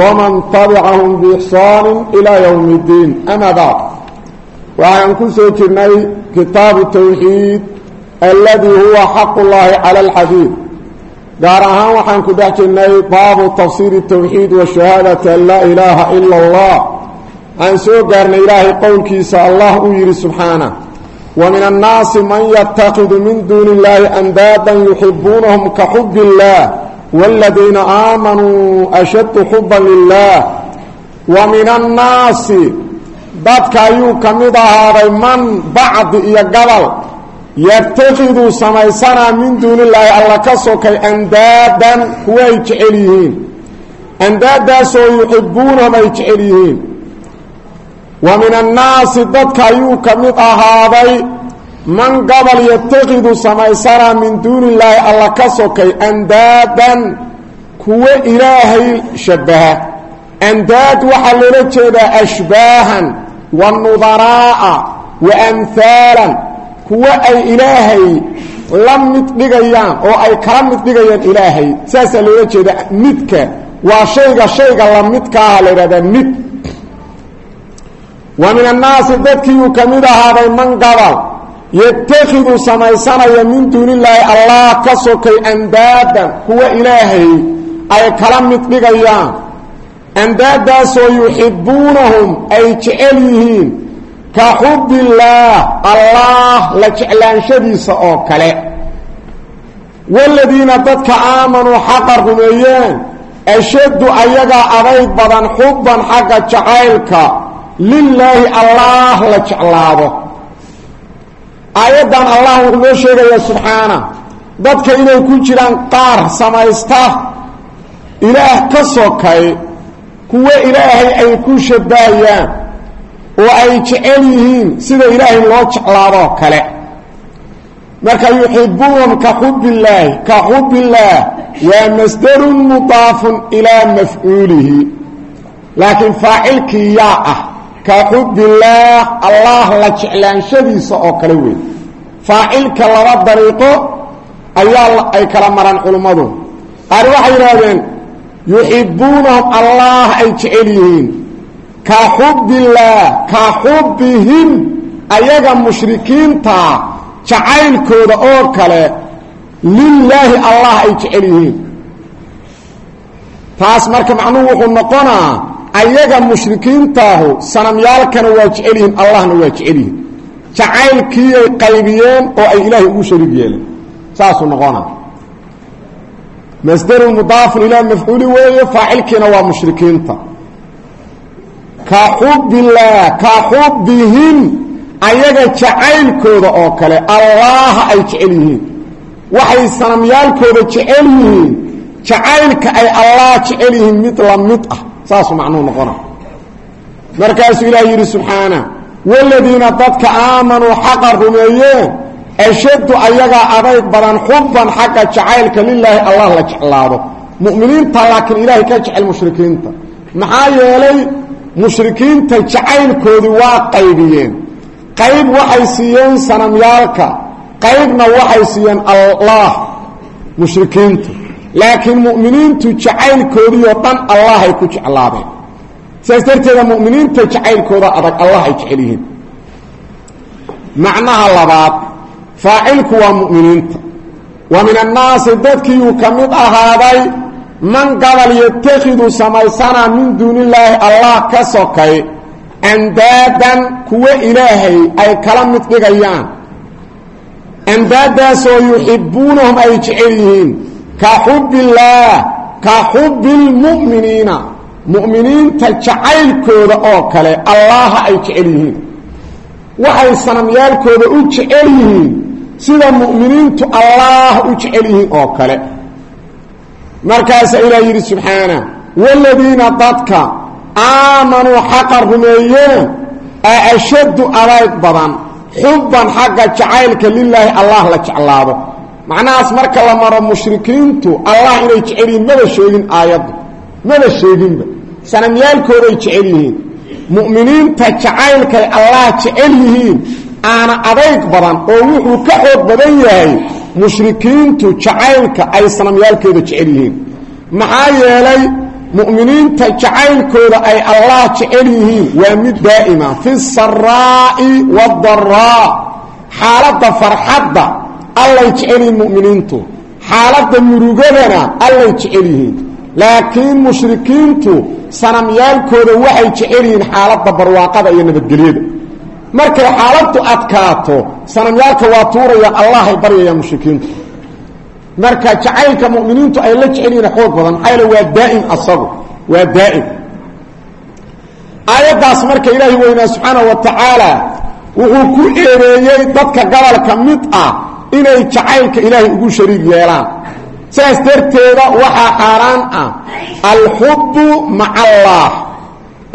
waman tabicahum biixsaani ilaa yowmi iddiin ama bacd waxaan ku soo jirnay kitaabu tawxiid alladii huwa xaqu llaahi cala alxadiid gaar ahaan waxaan ku dhex jirnay baabu tafsiiri tawxiid wa shahaadati an laa ilaaha ila allah waxaan soo gaarnay ilaahay qowlkiisa allah uu yidhi subxaanah wa min annaasi man yattakidu min duuni illaahi andaadan yuxibuunahum ka xubi illaah الله عن سوء قرن إلهي قول كيس الله يري سبحانه ومن الناس من يتخذ من دون الله أندادا يحبونهم كحب الله والذين آمنوا أشد حبا لله ومن الناس ضدك أيوك مضى من بعض إيا قبل يتخذ سميسنا من دون الله ألا كسوك أندادا man gobol yattakidu samaysana min duuni illaahi alla ka sokay andaadan kuwo ilaahay shabbaha. Andaad waxaa loola jeedaa ashbaahan wa nudaraaa wa amhaalan kuwo ay ilaahay la mid dhigayaan oo ay kala mid dhigayaan ilaahay. Saasaa loola jeedaa midka. Waa shayga shayga lamidkaaha la ah, yidhahdaa mid. Wa min annaasi dadkiiyuu ka mid man gobol yatakidu samaysanaya min duunilaahi allah ka sokay andaadan kuwa ilaahay ay kala mid dhigayaan andaadaasoo yuxibuunahum ay jecel yihiin ka xubillaah allah la jeclaanshadiisa oo kale waladiina dadka aamanuu xaqa rumeeyeen ashaddu ayagaa aday badan xubban xagga jacaylka lilaahi allah la jeclaado aayaddan allah wuxuu noo sheegayaa subxaana dadka inay ku jiraan qaar samaysta ilaah ka sokay kuwo ilaahay ay ku shabbahayaan oo ay jecel yihiin sida ilaahay loo jeclaadoo kale. Marka yuxibuunhum ka xubbillaahi ka xubbillaah waa masdarun mudaafun ilaa mafcuulihi laakiin faacilkii yaa ah ka xubillaah allah la jeclaanshadiisa oo kale wey faacilka laba dariiqo ayaa ay kala maraan culummadu qaar waxay yidhaahdeen yuxibuunahum allah ay jecel yihiin. Ka xubbillaah ka xubbihim ayaga mushrikiintaa jacaylkooda oo kale lilaahi allah ay jecel yihiin. Taas marka macnuhu wuxuu noqonaa ayaga mushrikiintaahu sanamyaalkana waa jecel yihiin allahna waa jecel yihiin jacaylkiiyay qaybiyeen oo ay ilaahay ugu shariig yeeleen. Saasuu noqona masdarun mudaafun ilaa mafcuuli weeye faacilkiina waa mushrikiinta. Ka xubbillaah ka xubbihim ayaga jacaylkooda oo kale allaha ay jecel yihiin waxay sanamyaalkooda jecel yihiin jacaylka ay allah jecel yihiin mid la mid ah saasuu macnuhu noqona. Markaasuu ilaah yidhi subxaana waladiina dadka aamanuu xaqa rumeeyeen ashaddu ayagaa adayg badan xubban xagga jacaylka lilaahi allah la jeclaado. Mu'miniinta laakiin ilaahay ka jecel mushrikiinta. Maxaa yeelay mushrikiinta jacaylkoodii waa qaybiyeen. Qayb waxay siiyeen sanamyaalka qaybna waxay siiyeen allah mushrikiintu laakiin mu'miniintu jacaylkoodiioo dhan allahay ku jeclaadeen. Sidaas darteeda mu'miniinta jacaylkooda adag allah ay jecel yihiin. Macnaha labaad faacilku waa mu'miniinta. Wa min annaasi dadkiiyuu ka mid ahaaday man gabal yatakhidu samaysanaa min duunillaahi allah ka sokay andaadan kuwo ilaahay ay kala mid dhigayaan andaadaasoo yuxibbuunahum ay jecel yihiin ka xubbillaah ka xubbilmu'miniina mu'miniinta jacaylkooda oo kale allaha ay jecel yihiin. Waxay sanamyaalkooda u jecel yihiin. Sida mu'miniintu allaah u jecel yihiin oo kale. Markaasaa ilaah yidhi subxaana waladiina dadka aamanuu xaqa rumeeyeen a ashaddu adayg badan. Xubban xagga jacaylka lilaahi allah la jeclaado macnahaas marka la maro mushrikiintu allah inay jecel yihiin maba sheegin aayaddu. Maba sheeginba. Sanamyaalkooday jecel yihiin. Mu'miniinta jacaylkay allah jecel yihiin aana adayg badan oo wuxuu ka xoog badan yahay mushrikiintu jacaylka ay sanamyaalkooda jecel yihiin. Maxaa yeelay mu'miniinta jacaylkooda ay allah jecel yihiin waa mid daa'ima fi saraa'i waadaraa xaaladda farxadda allay jecel yihiin mu'miniintu. Xaaladda murugadana allay jecel yihiin. Laakiin mushrikiintu sanamyaalkooda waxay jecel yihiin xaaladda barwaaqada iyo nabadgelyada. Markay xaaladdu adkaato sanamyaalka waa tuurayaan allahay baryayaan mushrikiintu. Marka jacaylka mu'miniintu ay la jecel yihiin xoog badan maxaa yaele waa daa'im asagu waa daa'im. Aayaddaas marka ilaahi weynaa subxaanahu wa tacaala wuxuu ku eedeeyey dadka gobolka mid ah inay jacaylka ilaahay ugu shariig yeelaan. Saas darteeda waxaa xaaraan ah alxubbu maca allaah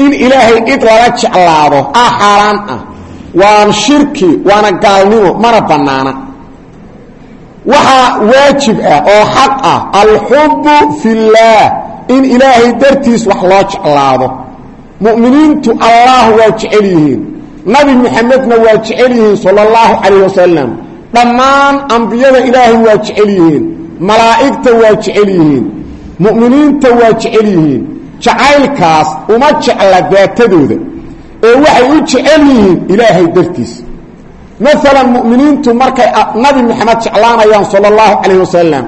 in ilaahay cid lala jeclaado ah xaaraan ah. Waan shirki waana gaalnimo mana bannaana. Waxaa waajib ah oo xaq ah alxubbu fillaah in ilaahay dartiis wax loo jeclaado. Mu'miniintu allah waa jecel yihiin. Nabi muxamedna waa jecel yihiin sala allahu calayh wasalam dhammaan ambiyada ilaahay waa jecel yihiin. Malaa'igta waa jecel yihiin. Mu'miniinta waa jecel yihiin. Jacaylkaas uma jecla daatadooda. Ee waxay u jecel yihiin ilaahay dartiis. Maalan mu'miniintu markay nabi moxamed jeclaanayaan sala allahu calayh wasalam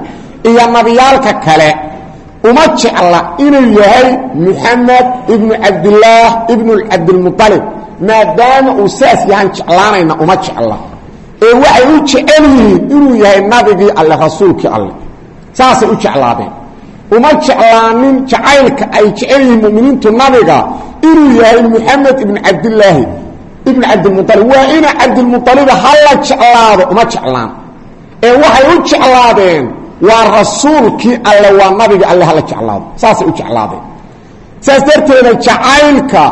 iyo nabiyaalka kale uma jecla inuu yahay muxamed ibnu cabdillaah ibnu cabdilmualib maadaama uu saas yahaan jeclaanayna uma jecla ee waxay u jecel yihiin inuu yahay nabigii alle rasuulkii alle. Saasay u jeclaadeen. Uma jeclaanin jacaylka ay jecel yihiin muminiintu nabiga inuu yahay muxamed ibnu cabdilaahi ibnu cabdilmualib waa ina cabdilmualiba hala jeclaado uma jeclaan. Ee waxay u jeclaadeen waa rasuulkii alle waa nabigii alle hala jeclaado. Saasay u jeclaadeen. Saas darteeda jacaylka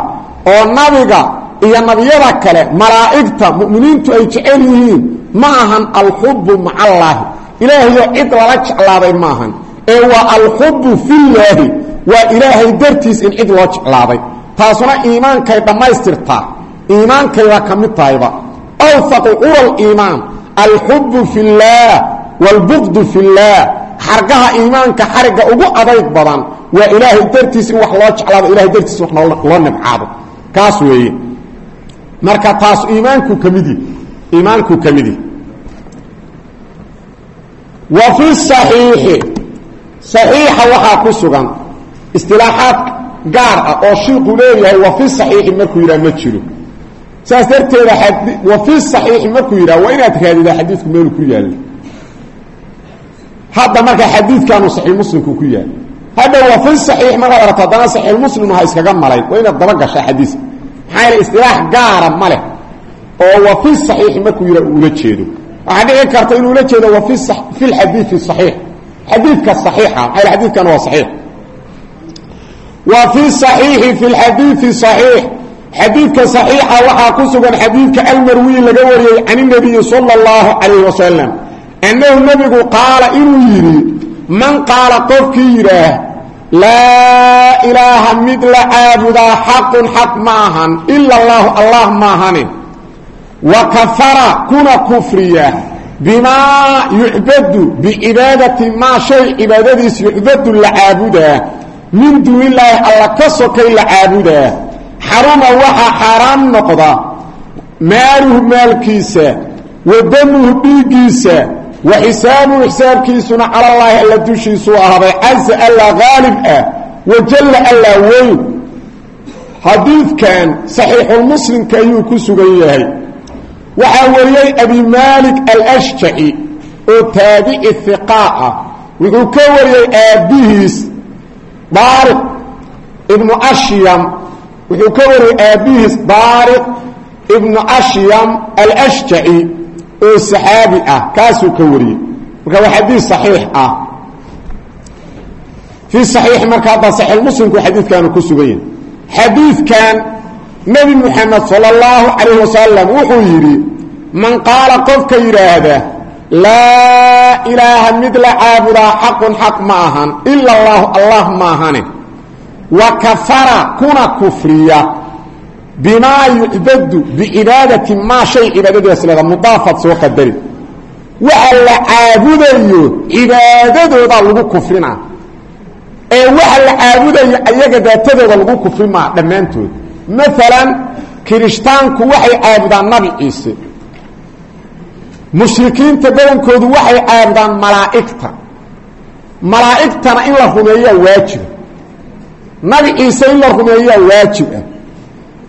oo nabiga iyo nabiyada kale malaa'igta mu'miniintu ay jecel yihiin ma ahan alxubbu maca allaahi ilaahayo cid lala jeclaaday maahan ee waa alxubbu fillaahi waa ilaahay dartiis in cid loo jeclaaday taasuna iimaankay dhammaystirtaa iimaankayba ka mid tahayba. Awfaqu cura liimaan alxubbu fillaah waalbuqdu fillaah xargaha iimaanka xarigga ugu adayg badan waa ilaahay dartiis in wax loo jeclaado ilahay dartiis wax loo nibcaado kaas weeye marka taas iimaankuu ka mid yihi iimaankuu ka mid yihi wa fi صaxiixi صaxiixa waxaa ku sugan istilaaxaad gaar ah oo shiiku leeyahay wa fi صaxiixi markuu yidhaha ma jiro saas darteeda wa fi صaxiixi markuu yidhaha waa inaad raadidaa xadiidku meelu ku yaalla hadda marka xadiidkaanu صaxiix muslimku ku yaala hadda wa fi صaxiix markaad aragto haddana صaxiix muslim ha iskaga maray waa inaad daba gashaa xadiiska maxaa yl isilaax gaara ma leh oo wa fi saxiix markuu yidha uula jeedo. Waxaa dhici karta inuu ula jeedo wa fi lxadiidi saxiix. Xadiidka saxiixa maxaa yl xadidkan waa saxiix. Wa fi saxiixi fi lxadiidi saxiix. Xadiidka saxiixa waxaa ku sugan xadiidka almarwiyi laga wariyey can اnabiyi sala اllahu calayh wasalam annahu nebigu qaala inuu man qaala qofkii laa ilaaha mid la caabudaa xaqun xaq ma ahan ila اllahu allah maahane wa kafara kuna kufriya. Bimaa yucbadu bicibaadati maa shay cibaadadiis yucbadu la caabudaa min duunilaahi alla ka sokay la caabudaa xaruma waxaa xaaraam noqda. Maaluhu maalkiisa. Wa damuhu dhiiggiisa wa xisaabuhu xisaabkiisuna calallaahi alla dushiisuu ahaaday casa allaa haalib ah. Wa jalla allaa weyn. Xadiidkan saxiixulmuslimka ayuu ku sugan yahay. Waxaa wariyey abi maalik alashjaci oo taabici hiqaa ah. Wuxuu ka wariyey aabbihiis daariq ibnu ashyam. Wuxuu ka wariyey aabbihiis daariq ibnu ashyam alashjaci oo saxaabi ah kaasuu ka wariyey. Marka waa xadiis saxiix ah. Fii saxiixi marka hadda saxiix muslimku xadiidkaanu ku sugan yahay xadiidkan nebi moxamed sala allahu calayh wasalam wuxuu yidhi man qaala qofka yidhaahda la caabudaa xaqun xaq ma ahan ila allahu allah maahane wa kafara kuna kufriya bimaa yucbadu bicibaadati maa shay cibaadadiias leeda mudaafaad soo qadari waxa la caabudayo cibaadadoodaa lagu kufrinaa ee waxa la caabudayo ayaga daatadooda lagu kufri maa dhammaantood maalan kirishtaanku waxay caabudaan nabi ciise mushrikiinta badankoodu waxay caabudaan malaa'igta malaa'igtana in la rumeeyaa waajiba nabi ciise in la rumeeyaa waajib ah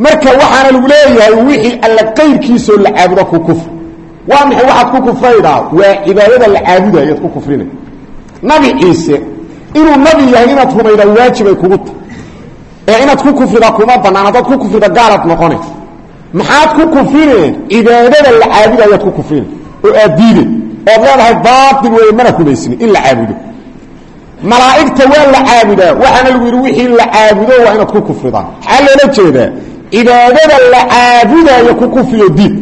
marka waxaana lagu leeyahay wixii alla qayrkiisoo la caabudo ku kufri waa maxay waxaad ku kufraydaa waa cibaadada la caabudayo ayaad ku kufrinay nabi ciise inuu nabi yahay inaad rumaydaa waajibay kugu tahy ee inaad ku kufrida kuma banaan ku kufrida gaalaad noqone. Maxaad ku kufrineen cibaadada la caabuda ayaad ku kufrina oo aad diide ood leedahay baatil weeye mana rumaysni in la caabudo. Malaa'igta waa la caabudaa. Waxaana lagu yidhi wixii la caabudo waa inaad ku kufridaan maxaa loola jeedaa cibaadada la caabudayo ku kufriyo diid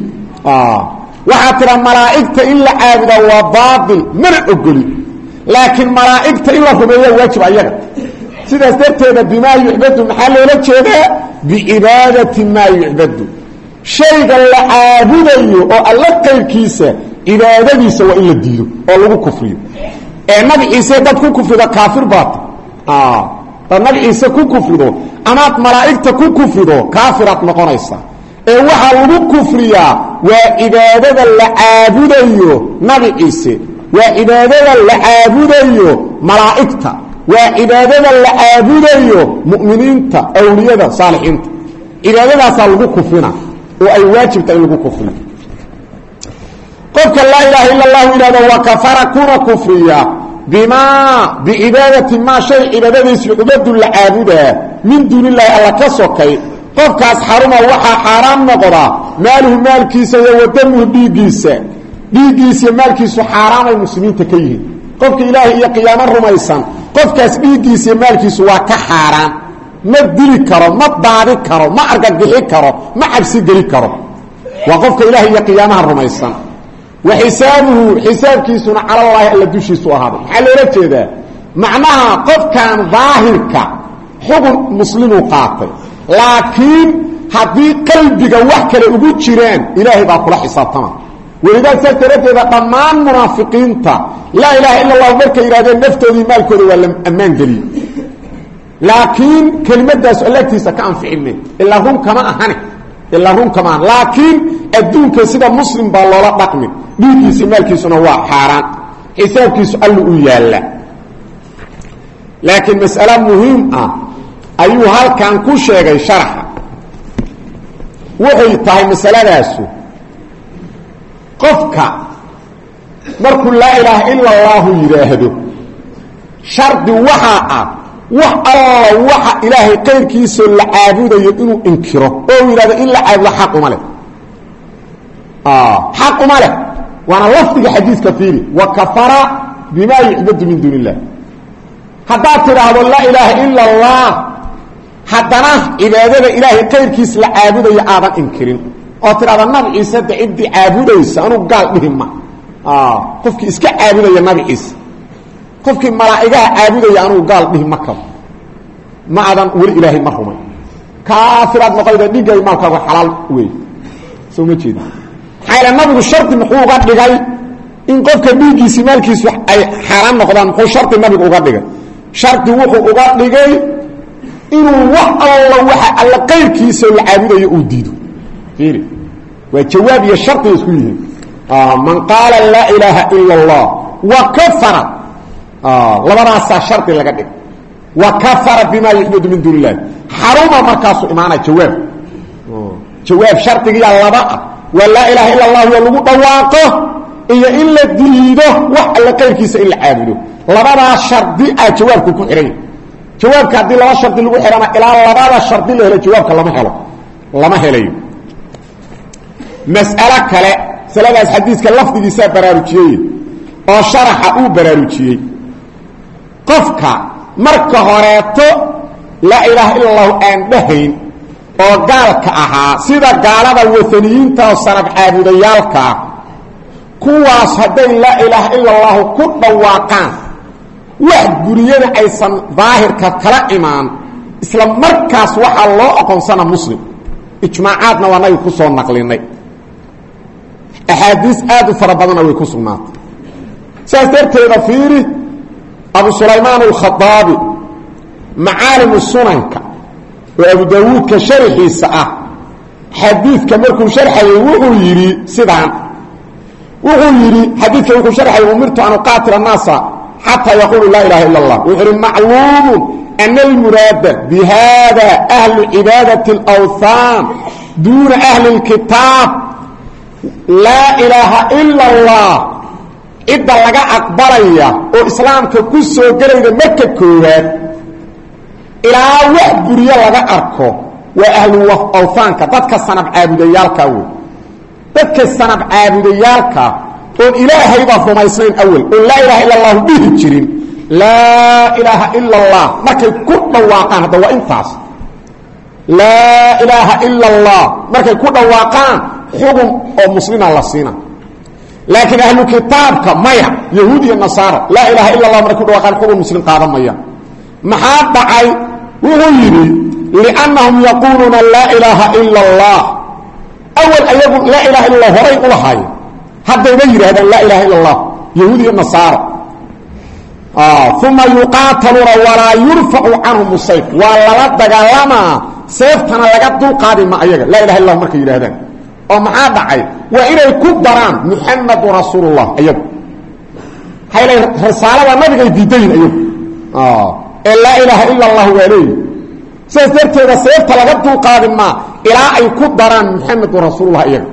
waxaad tiraa malaa'igta in la caabudaa waa baatil mana ogoli. Laakiin malaa'igta in la rumeeya waajib ayaga. Sidaas darteeda bimaa yucbadu maxaa loola jeedaa? Bicibaadati maa yucbadu shayga la caabudayo oo alla qayrkiisa cibaadadiisa waa in la diido oo lagu kufriyo. Ee nabi ciise dad ku kufrido kaafir baata ciise ku kufrido amaad malaa'igta ku kufrido kaafiraad noqonaysaa ee waxaa lagu kufriyaa waa cibaadada la caabudayo nabi ciise waa cibaadada la caabudayo malaa'igta waa cibaadada la caabudayo mu'miniinta awliyada saalixiinta. Cibaadadaasaa lagu kufrina oo ay waajibta in lagu kufriyo. Qofka laa ilaaha ila allahu yidhahdo wa kafara kuna kufriya bimaa bicibaadati maa shay cibaadadiisu cubadu la caabudaa min duuni illaahi alla ka sokay qofkaas xaruma waxaa xaaraam noqdaa maaluhu maalkiisa iyo wadamuhu dhiiggiisa dhiiggiisiiyo maalkiisu xaaraamay muslimiinta ka yihiin qofka ilaahay iyo qiyaamo rumaysan qofkaas dhiiggiisiiyo maalkiisu waa ka xaaraan ma dili karo ma daadi karo ma argagixi karo ma cabsi geli karo waa qofka ilaahay iyo qiyaamaha rumaysan wa xisaabuhu xisaabkiisuna calallaahi alla dushiisu ahaaday. Maxaa loola jeedaa? Macnaha qofkan daahirka xugun muslimuu qaatay. Laakiin haddii qalbiga wax kale ugu jiraan ilaahay baa kula xisaabtama. Welidaa saas daradeeda dhammaan munaafiqiinta laa ilaaha ila allahu markay yidhahdeen naftoodii maalkooda waa la ammaan geliyey laakiin kelimadaas allagtiisa ka anficime ilaa run kama ahane ilaa run kama aha laakiin adduunka sida muslim baa loola dhaqmi. Dhiiggiisa maalkiisuna waa xaaraan. Xisaabkiisu allu u yaalla. Laakiin mas'ale muhiim ah ayuu halkan ku sheegay sharaxa. Wuxay tahay masaladaasu qofka markuu laa ilaaha ila allaahu yidhaahdo shardi waxaa ah wax alla waxa ilaahay qayrkiisoo la caabudayo inuu inkiro oo yidhahdo in la caabudo xaq uma leh. Xaq uma leh. Waana lafdiga xadiidka fiiri wa kafara bima yucbadu min duuni illah haddaad tidhaahdo laa ilaaha ila allah haddana cibaadada ilaahay qayrkiis la caabudayo aadan inkirin. Oo tidhahda nabi ciise de ciddii caabudaysa anuu gaal dhihi ma. Qofkii iska caabudaya nabi ciise qofkii malaa'igaha caabudaya anuu gaal dhihi ma ma adan weli ilaahay ma rumay. Kaafiraad dhigay maalkaagu xalaal wey soo ma jeedi maxaa nabigu shardi muxuu uga dhigay in qofka dhiiggiisi maalkiisu ay xaaraan noqdaan muxuu shardi nabigu uga dhigay. Shardi wuxuu uga dhigay inuu wax alla waxa alla qayrkiisao la caabudayo uu diido. Waa jawaab iyo shardiga isku yihiin man qaala laa ilaaha ila allah wa kafara labadaasaa shardi laga dhig. Wa kafara bima yucbadu min duuni illahi xaruma markaasuu imaana jawaab. Jawaab shardigiyaa laba ah. Waa laa ilaaha ila allah waa iyo in la diido wax alla qayrkiisa in la caabudo. Labadaas shardi ah jawaabku ku xihanya jawaabka haddii laba shardi lagu xihana ilaa labada shardi la helo jawaabka lama helo. Lama helayo mas'alo kale masaladaas xadiiska lafdigiisaa baraarujiyey oo sharaxa uu baraarujiyey qofka marka horeeto laa ilaaha ila aan dhahayn oo gaalka ahaa sida gaalada wataniyiinta oo sanab caabudayaalkaa kuwaas hadday laa ilaaha ila allahu ku dhawaaqaan wax guriyana aysan daahirka kala imaan isla markaas waxaa loo aqoonsana muslim. Ijmaacaadna waa nabi ku soo naqlinay. Axaadiis aad u fara badanna way ku sugnaatay. Saas darteeda fiiri abu sulaymaan alkhadaabi macaalimu sunanka oo abu daawuudka sharxiisa ah xadiidka markuu sharxayay wuxuu yidhi sidaan. Wuxuu yidhi xadiidka wuxuu sharxayay umirtu an uqaatila annaasa xataa yaquulu laa ilaha illa allah wuxuu yidhi macluumu ana almuraada bi haada ahlu cibaadati alawthaan duuna ahli اlkitaab laa ilaaha ila allah cidda laga aqbalaya oo islaamka ku soo gelayda marka koowaad ilaa wax guryo laga arko waa ahlu awhaanka dadka sanab caabudayaalka wey dadka sanab caabudayaalka oon ilaahayba rumaysnayn awel oon laa ilaha ila allahu dhihi jirin. Laa ilaaha ila allah markay ku dhawaaqaan hadda waa intaas. Laa ilaaha ila allah markay ku dhawaaqaan xugum oo muslima la siina laakiin ahlu kitaabka maya yahuud iyo nasaara laa ilaha ila allah markay ku dhawaaqaan xugum muslim qaadan maya. Maxaa dhacay? Wuxuu yidhi liannahum yaquuluuna laa ilaaha ila allah awal ayagu laa ilaha illa allah horay ulahaay haddayba yidhahdaan laa ilaha illa allah yahuud iyo nasaara. Uma yuqaataluuna walaa yurfacu canhum sayf. Waa lala dagaalamaa seeftana laga dulqaadi ma ayaga. Laa ilaha illa markay yidhahdaan oo maxaa dhacay? Waa inay ku daraan muxamadu rasuulullah ayagu. Hayla risaalada nabigay diidayin ayagu. Ee laa ilaaha ila allah waa leeyi darteeda seefta laga dulqaadi maa ilaa ay ku daraan muxamedu rasuulullah iyaga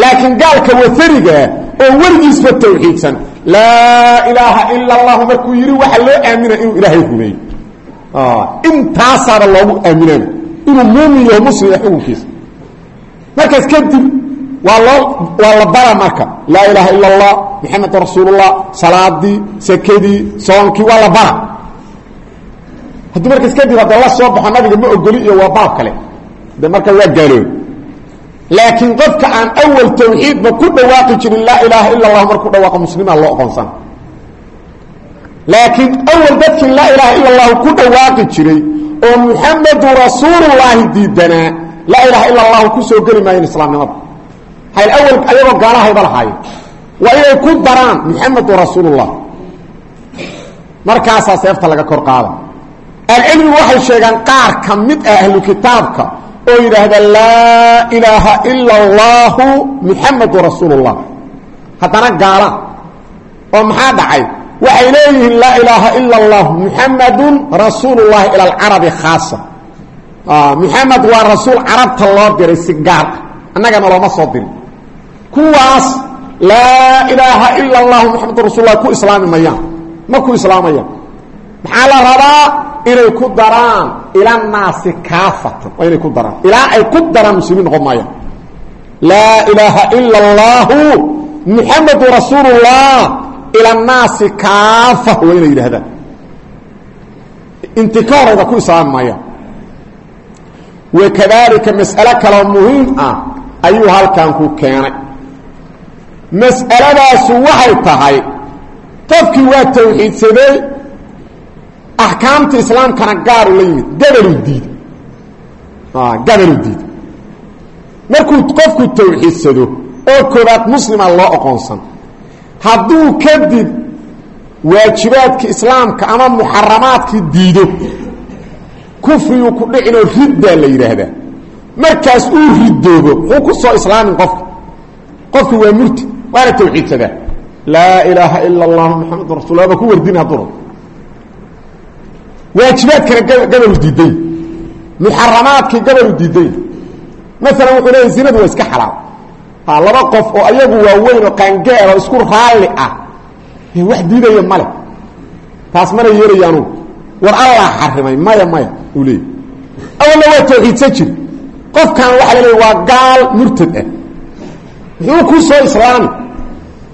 laakiin gaalka watanigaa oo weligiisba tawxiidsan. Laa ilaaha ila allahu markuu yidhi waxaa loo aamina inuu ilaahay rumeeyo intaasaaba loogu aaminana. Inuu muumin yahay markaas kadib waa loo waa la bara marka. Laa ilaaha ila allah muxamedu rasuulullah salaadii sakadii soonkii waa la bara haddii markaas kadib hadda la soo baxo nabiga ma ogoli iyo waa baab kale. De marka waa gaaloob laakiin qofka aan awal tawxiidba ku dhawaaqi jirin laa ilaaha ila allah marku dhawaaqo muslima loo oqonsan laakiin awal dadkii laa ilaaha ila allahu ku dhawaaqi jiray oo muxamadu rasuulullaahi diidanaa laa ilaha ila allahu ku soo geli maayen islaamnimada. Hayl awal ayagoo gaalahayba lahaayeen waa inay ku daraan muxamadu rasuulullah. Markaasaa seefta laga kor qaada alcilmigu waxay sheegaan qaar ka mid ah ahlu kitaabka oo yidhaahda laa ilaaha ila allahu muxamadu rasuulullah. Haddana gaala oo maxaa dhacay? Waxay leeyihiin laa ilaaha ila allah muxamadun rasuulullahi ila alcarabi khaasa muxamed waa rasuul carabta loo diray si gaar ah annagana looma soo dirin. Kuwaas laa ilaaha ila allahu muxamadu rasuullah ku islaami mayaan ma ku islaamayaan maxaa la rabaa? Inay ku daraan ila naasi kaafatan waa inay ku daraan ilaa ay ku daraan muslimiin noqon maayaan laa ilaaha ila allahu muxamadu rasuulullah ila naasi kaafa waa inay yidhahdaan inti ka horayda ku islaami maayaan wakadalika mas'alo kaloo muhiim ah ayuu halkan ku keenay. Mas'aladaasu waxay tahay qofkii waa tawxiidsaday axkaamta islaamkana gaaru la yimid gabaluu diiday. Gabaluu diiday. Markuu qofku tawxiidsado oo koobaad muslima loo oqoonsan hadduu kadib waajibaadka islaamka ama muxaramaadkii diido kufriyuu ku dhicinoo riddaa la yidhaahdaa. Markaas uu ridoobo muxuu ku soo islaamin qofka. Qofki waa murti waana tawxiidsadaa. Laa ilaaha ila اllah muxamadu rasul ba ku wardin hadduna waajibaadkana gabalu diiday. Muxaramaadkii gabalu diiday. Maalan wuxuu leeya zinadu waa iska xalaal. Ha laba qof oo ayagu waaweyn oo qaangaar oo isku raalli ah wax diidaya male mana yeelayaanu war allah xarimay maya maya uu leeyay awalna waa tawxiidsan jir. Qofkan waxaa la waa gaal murtad ah. Muxuu ku soo islaami.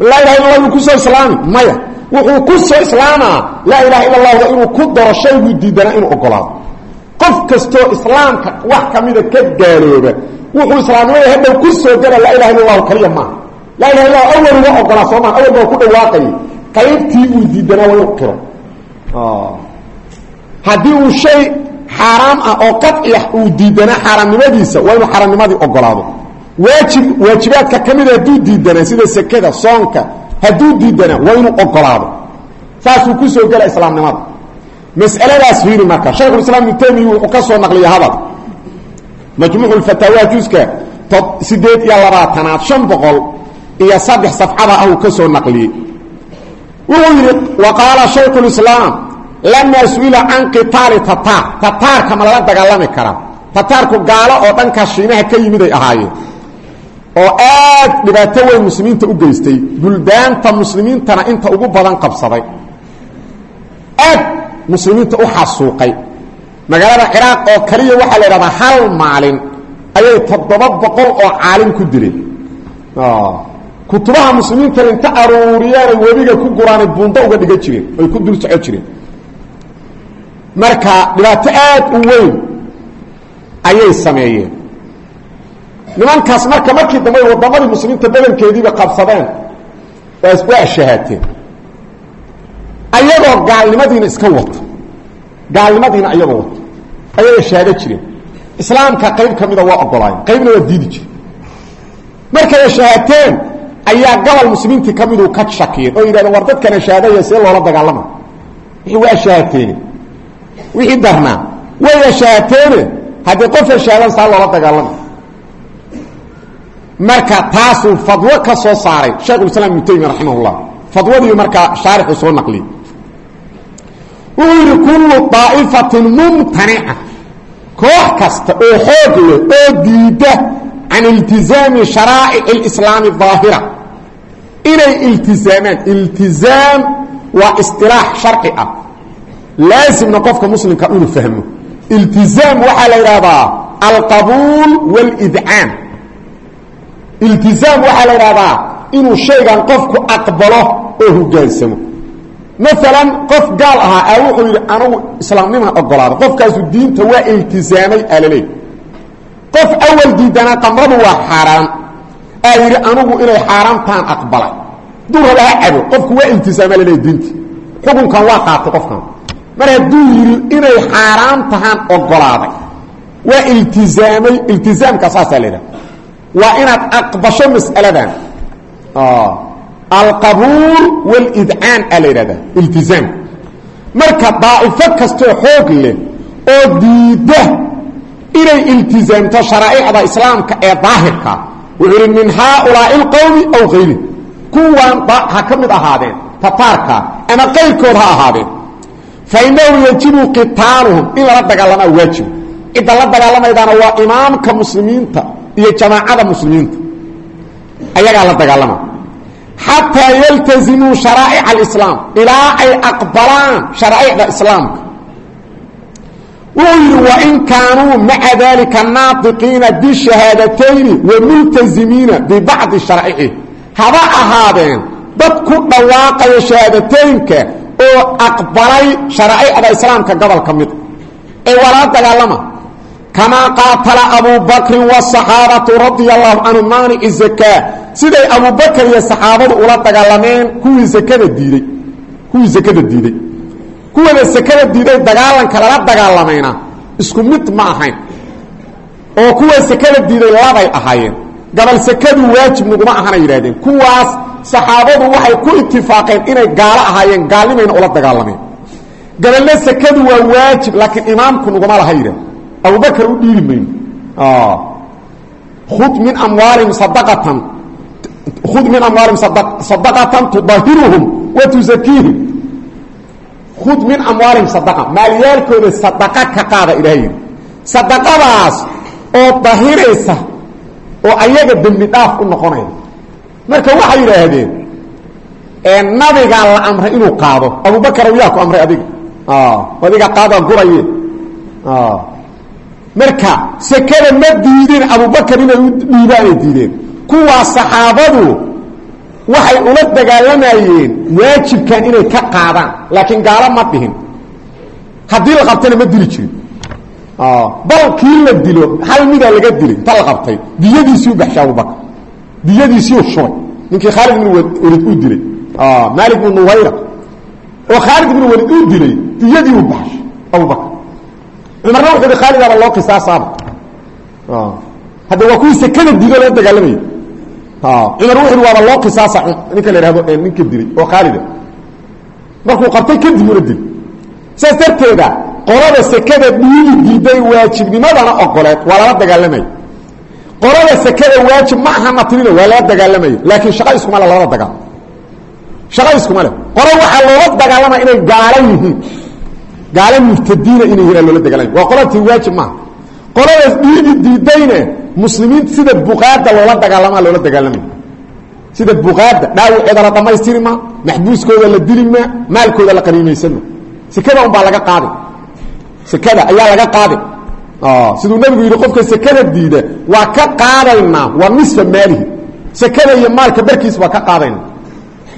Laa ilaha illa allah ku soo islaami maya. Wuxuu ku soo islaamaa laa ilaha illa allahda inuu ku daro shayguu diidanaa inuu ogolaado qof kastoo islaamka wax kamida ka gaalooba wuxuu islaamnimada hadhow ku soo gala laa ilaha illa allahu kaliya maaha laa ilaha illa awal uga ogolaa soo maa awal baa ku dhawaaqayay qaybtii uu diidanaa waa inuu qiro haddii uu shay xaaraam ah oo qaciya uu diidanaa xaaraamnimadiisa waa inuu xaaraamnimadii ogolaado waajib waajibaadka ka mida hadduu diidanaa sida sekada soonka hadduu diidanaa waa inuu ogolaado saasuu ku soo gela islaamnimada. Mas'aladaas fiiri marka shaykhulislaam ibnu taymiya wuxuu ka soo naqliya hadal majmuucu lfataawa juska sideed iyo labaatanaad shan boqol iyo saddex safxada ah uu ka soo naqliyey. Wuxuu yidhi wa qaala shaykhulislaam lamaa su'ila can qitaali tataar tataarka ma lala dagaalami karaa tataarku gaalo oo dhankaa shiinaha ka yimiday ahaayeen oo aad dhibaato weyn muslimiinta u geystay. Buldaanta muslimiintana inta ugu badan qabsaday. Aad muslimiinta u xasuuqay. Magaalada ciraaq oo kaliya waxaa la idhahdaa hal maalin ayay toddoba boqol oo caalim ku dileen kutubaha muslimiintana inta aruuriyaanay webiga ku guraanay buundo uga dhigan jireen oy ku dul socon jireen marka dhibaato aad u weyn ayay sameeyeen. Nimankaas marka markii dambe waddamadii muslimiinta badankeediiba qabsadeen waa shahaateen ayagoo gaalnimadiina iska wato gaalnimadiina ayagoo wato ayaga shahaado jireen. Islaamka qayb ka mida waa ogolaayeen qaybna waa diidi jireen. Markay shahaateen ayaa gobol muslimiintii ka miduu ka shakiyeen oo yidhahdeen war dadkana shahaadaya see loola dagaalama. Wixii waa shahaateene wixii darnaa waya shahaateene haddii qofka shahaadan saa loola dagaalama marka taasuu fadwo ka soo saaray shaykhulislaam ibnu taymiya raximah llah fadwadii markaa shaarixuu soo naqliyey wuxuu yidhi kullu daa'ifatin mumtanica koox kasta oo xoog leh oo diida can iltizaami sharaa'ic اlislaami daahira. Inay iltizaamaan. Iltizaam waa isilaax sharci ah laasimna qofka muslimka inuu fahmo. Iltizaam waxaa la yidhahdaa alqabuul wاlidcaam iltizaam waxaa la yidhahdaa inuu shaygan qofku aqbalo oo hogaansamo. Maalan qof gaal ahaa a wuxuu yidhi anugu islaamniman ogolaada qofkaasu diinta waa iltizaamay alaleey qof awal diidanaa qamradu waa xaaraan. Aa yidhi anugu inay xaaraamtaan aqbalay. Dura laha cabo qofku waa iltizaama laleey diinta xukunkan waa qaatay qofkan mar hadduu yidhi inay xaaraan tahaan ogolaaday waa iltizaamay iltizaamka saasaa la yidhaha waa aqbasho mas'aladan. Alqabuul wاlidcaan a la yidhahda iltizaam. Marka daa'ifo kastoo xoog oo diidda inay iltizaamto sharaa'icda islaamka ee daahirka wuxuu min haaulaa'i اlqowmi aw kayri kuwan ha ka mid ahaadeen tataarka ama qayrkood ha fainahu yajibu qitaaluhum. In lala dagaalamaa waajib cidda la dagaalamaydaana waa imaamka muslimiinta iyo jamaacada muslimiinta. Ayagaa la dagaalama xataa yaltazimuu sharaa'ic alislaam ilaa ay aqbalaan sharaa'icda islaamka. Wuxuu yidhi wain kaanuu maca dalika naadiqiina bishahaadatayn wamultazimiina bibacdi sharcihi. Haba ahaadeen dad ku dhawaaqaya shahaadateynka oo aqbalay sharaa'icda islaamka gobolka mida ee walaa dagaalama. Kamaa qaatala abuu bakrin wاصaxaabatu radia allahu canhu maanici zakaa siday abubakr iyo saxaabadu ula dagaalameen kuwii sakada diiday. Kuwii sakada diiday. Kuwada sakada diiday dagaalanka lala dagaalamayna isku mid ma ahayn. Oo kuwa sakada diiday labay ahaayeen gabal sakadu waajib naguma ahana yidhahdeen kuwaas saxaabadu waxay ku itifaaqeen inay gaalo ahaayeen gaalnimayna ula dagaalameen. Gabalna sakadu waa waajib laakiin imaamku naguma laha yidhah abubakr u dhiibi mayno ud min amwaalihim sadaqatan. Khud min amwaalihim sadaqatan tudahiruhum wa tusakiihim khud min amwaalihim sadaqa. Maalyaalkooda sadaqa ka qaada ilahay yidhi sadaqadaas oo dahiraysa oo ayaga dembi dhaaf u noqonaya marka waxay yidhaahdeen nabigaa la amray inuu qaado. Abubakar yaa ku amray adiga. Adiga qaada guraye marka sekada ma diideen abubakar inay u dhiibaanay diideen. Kuwaa saxaabadu waxay ula dagaalamayeen waajibkan inay ka qaadaan laakiin gaalo ma dhihin. Haddii la qabtana ma dili jirin bal kii la dilo hal midaa laga dilay inta la qabtay. Diyadiisii u baxshay abubakr diyadiisii u shubay. Ninkii khaalid ibn walid u dilay. Maalik ibn nuwayra. Oo khaalid ibn walid uu dilay diyadii u baxshay abubakr cumarna wuxuu hi khaalid aba loo qisaasaaba. Hadda waa kuwii sekada dido loo dagaalamaya cumar wuxu waaba loo qisaasa ninka la ihahdo ninka dilay oo khaalida markuu qabtay kadib una dil saas darteeda qolada sekada dhiili diiday waajibnimadana ogoleed waa lala dagaalamaya qolada sekada waajib ma aha matrina waa lala dagaalamaya laakiin shaqa iskuma le labada dagaal. Shaqa iskuma leh qolo waxaa loola dagaalamaya inay gaalo yihiin. Gaalo inay yihiin loola dagaalamaya waa qolati waajib maaha qoladaas dhiili diidayne muslimiinta sida buqaada loola dagaalamaa loola dagaalamaya sida buqaada dhaawaceeda la dhamaystiri ma maxbuuskooda la dili ma maalkooda la qaniimaysama sekada un baa laga qaadi sekada ayaa laga qaadi siduu nabigu yidhi qofka sekada diida waa ka qaadaynaa waa nisfa maalihi. Sekada iyo maalka barkiis waa ka qaadayna.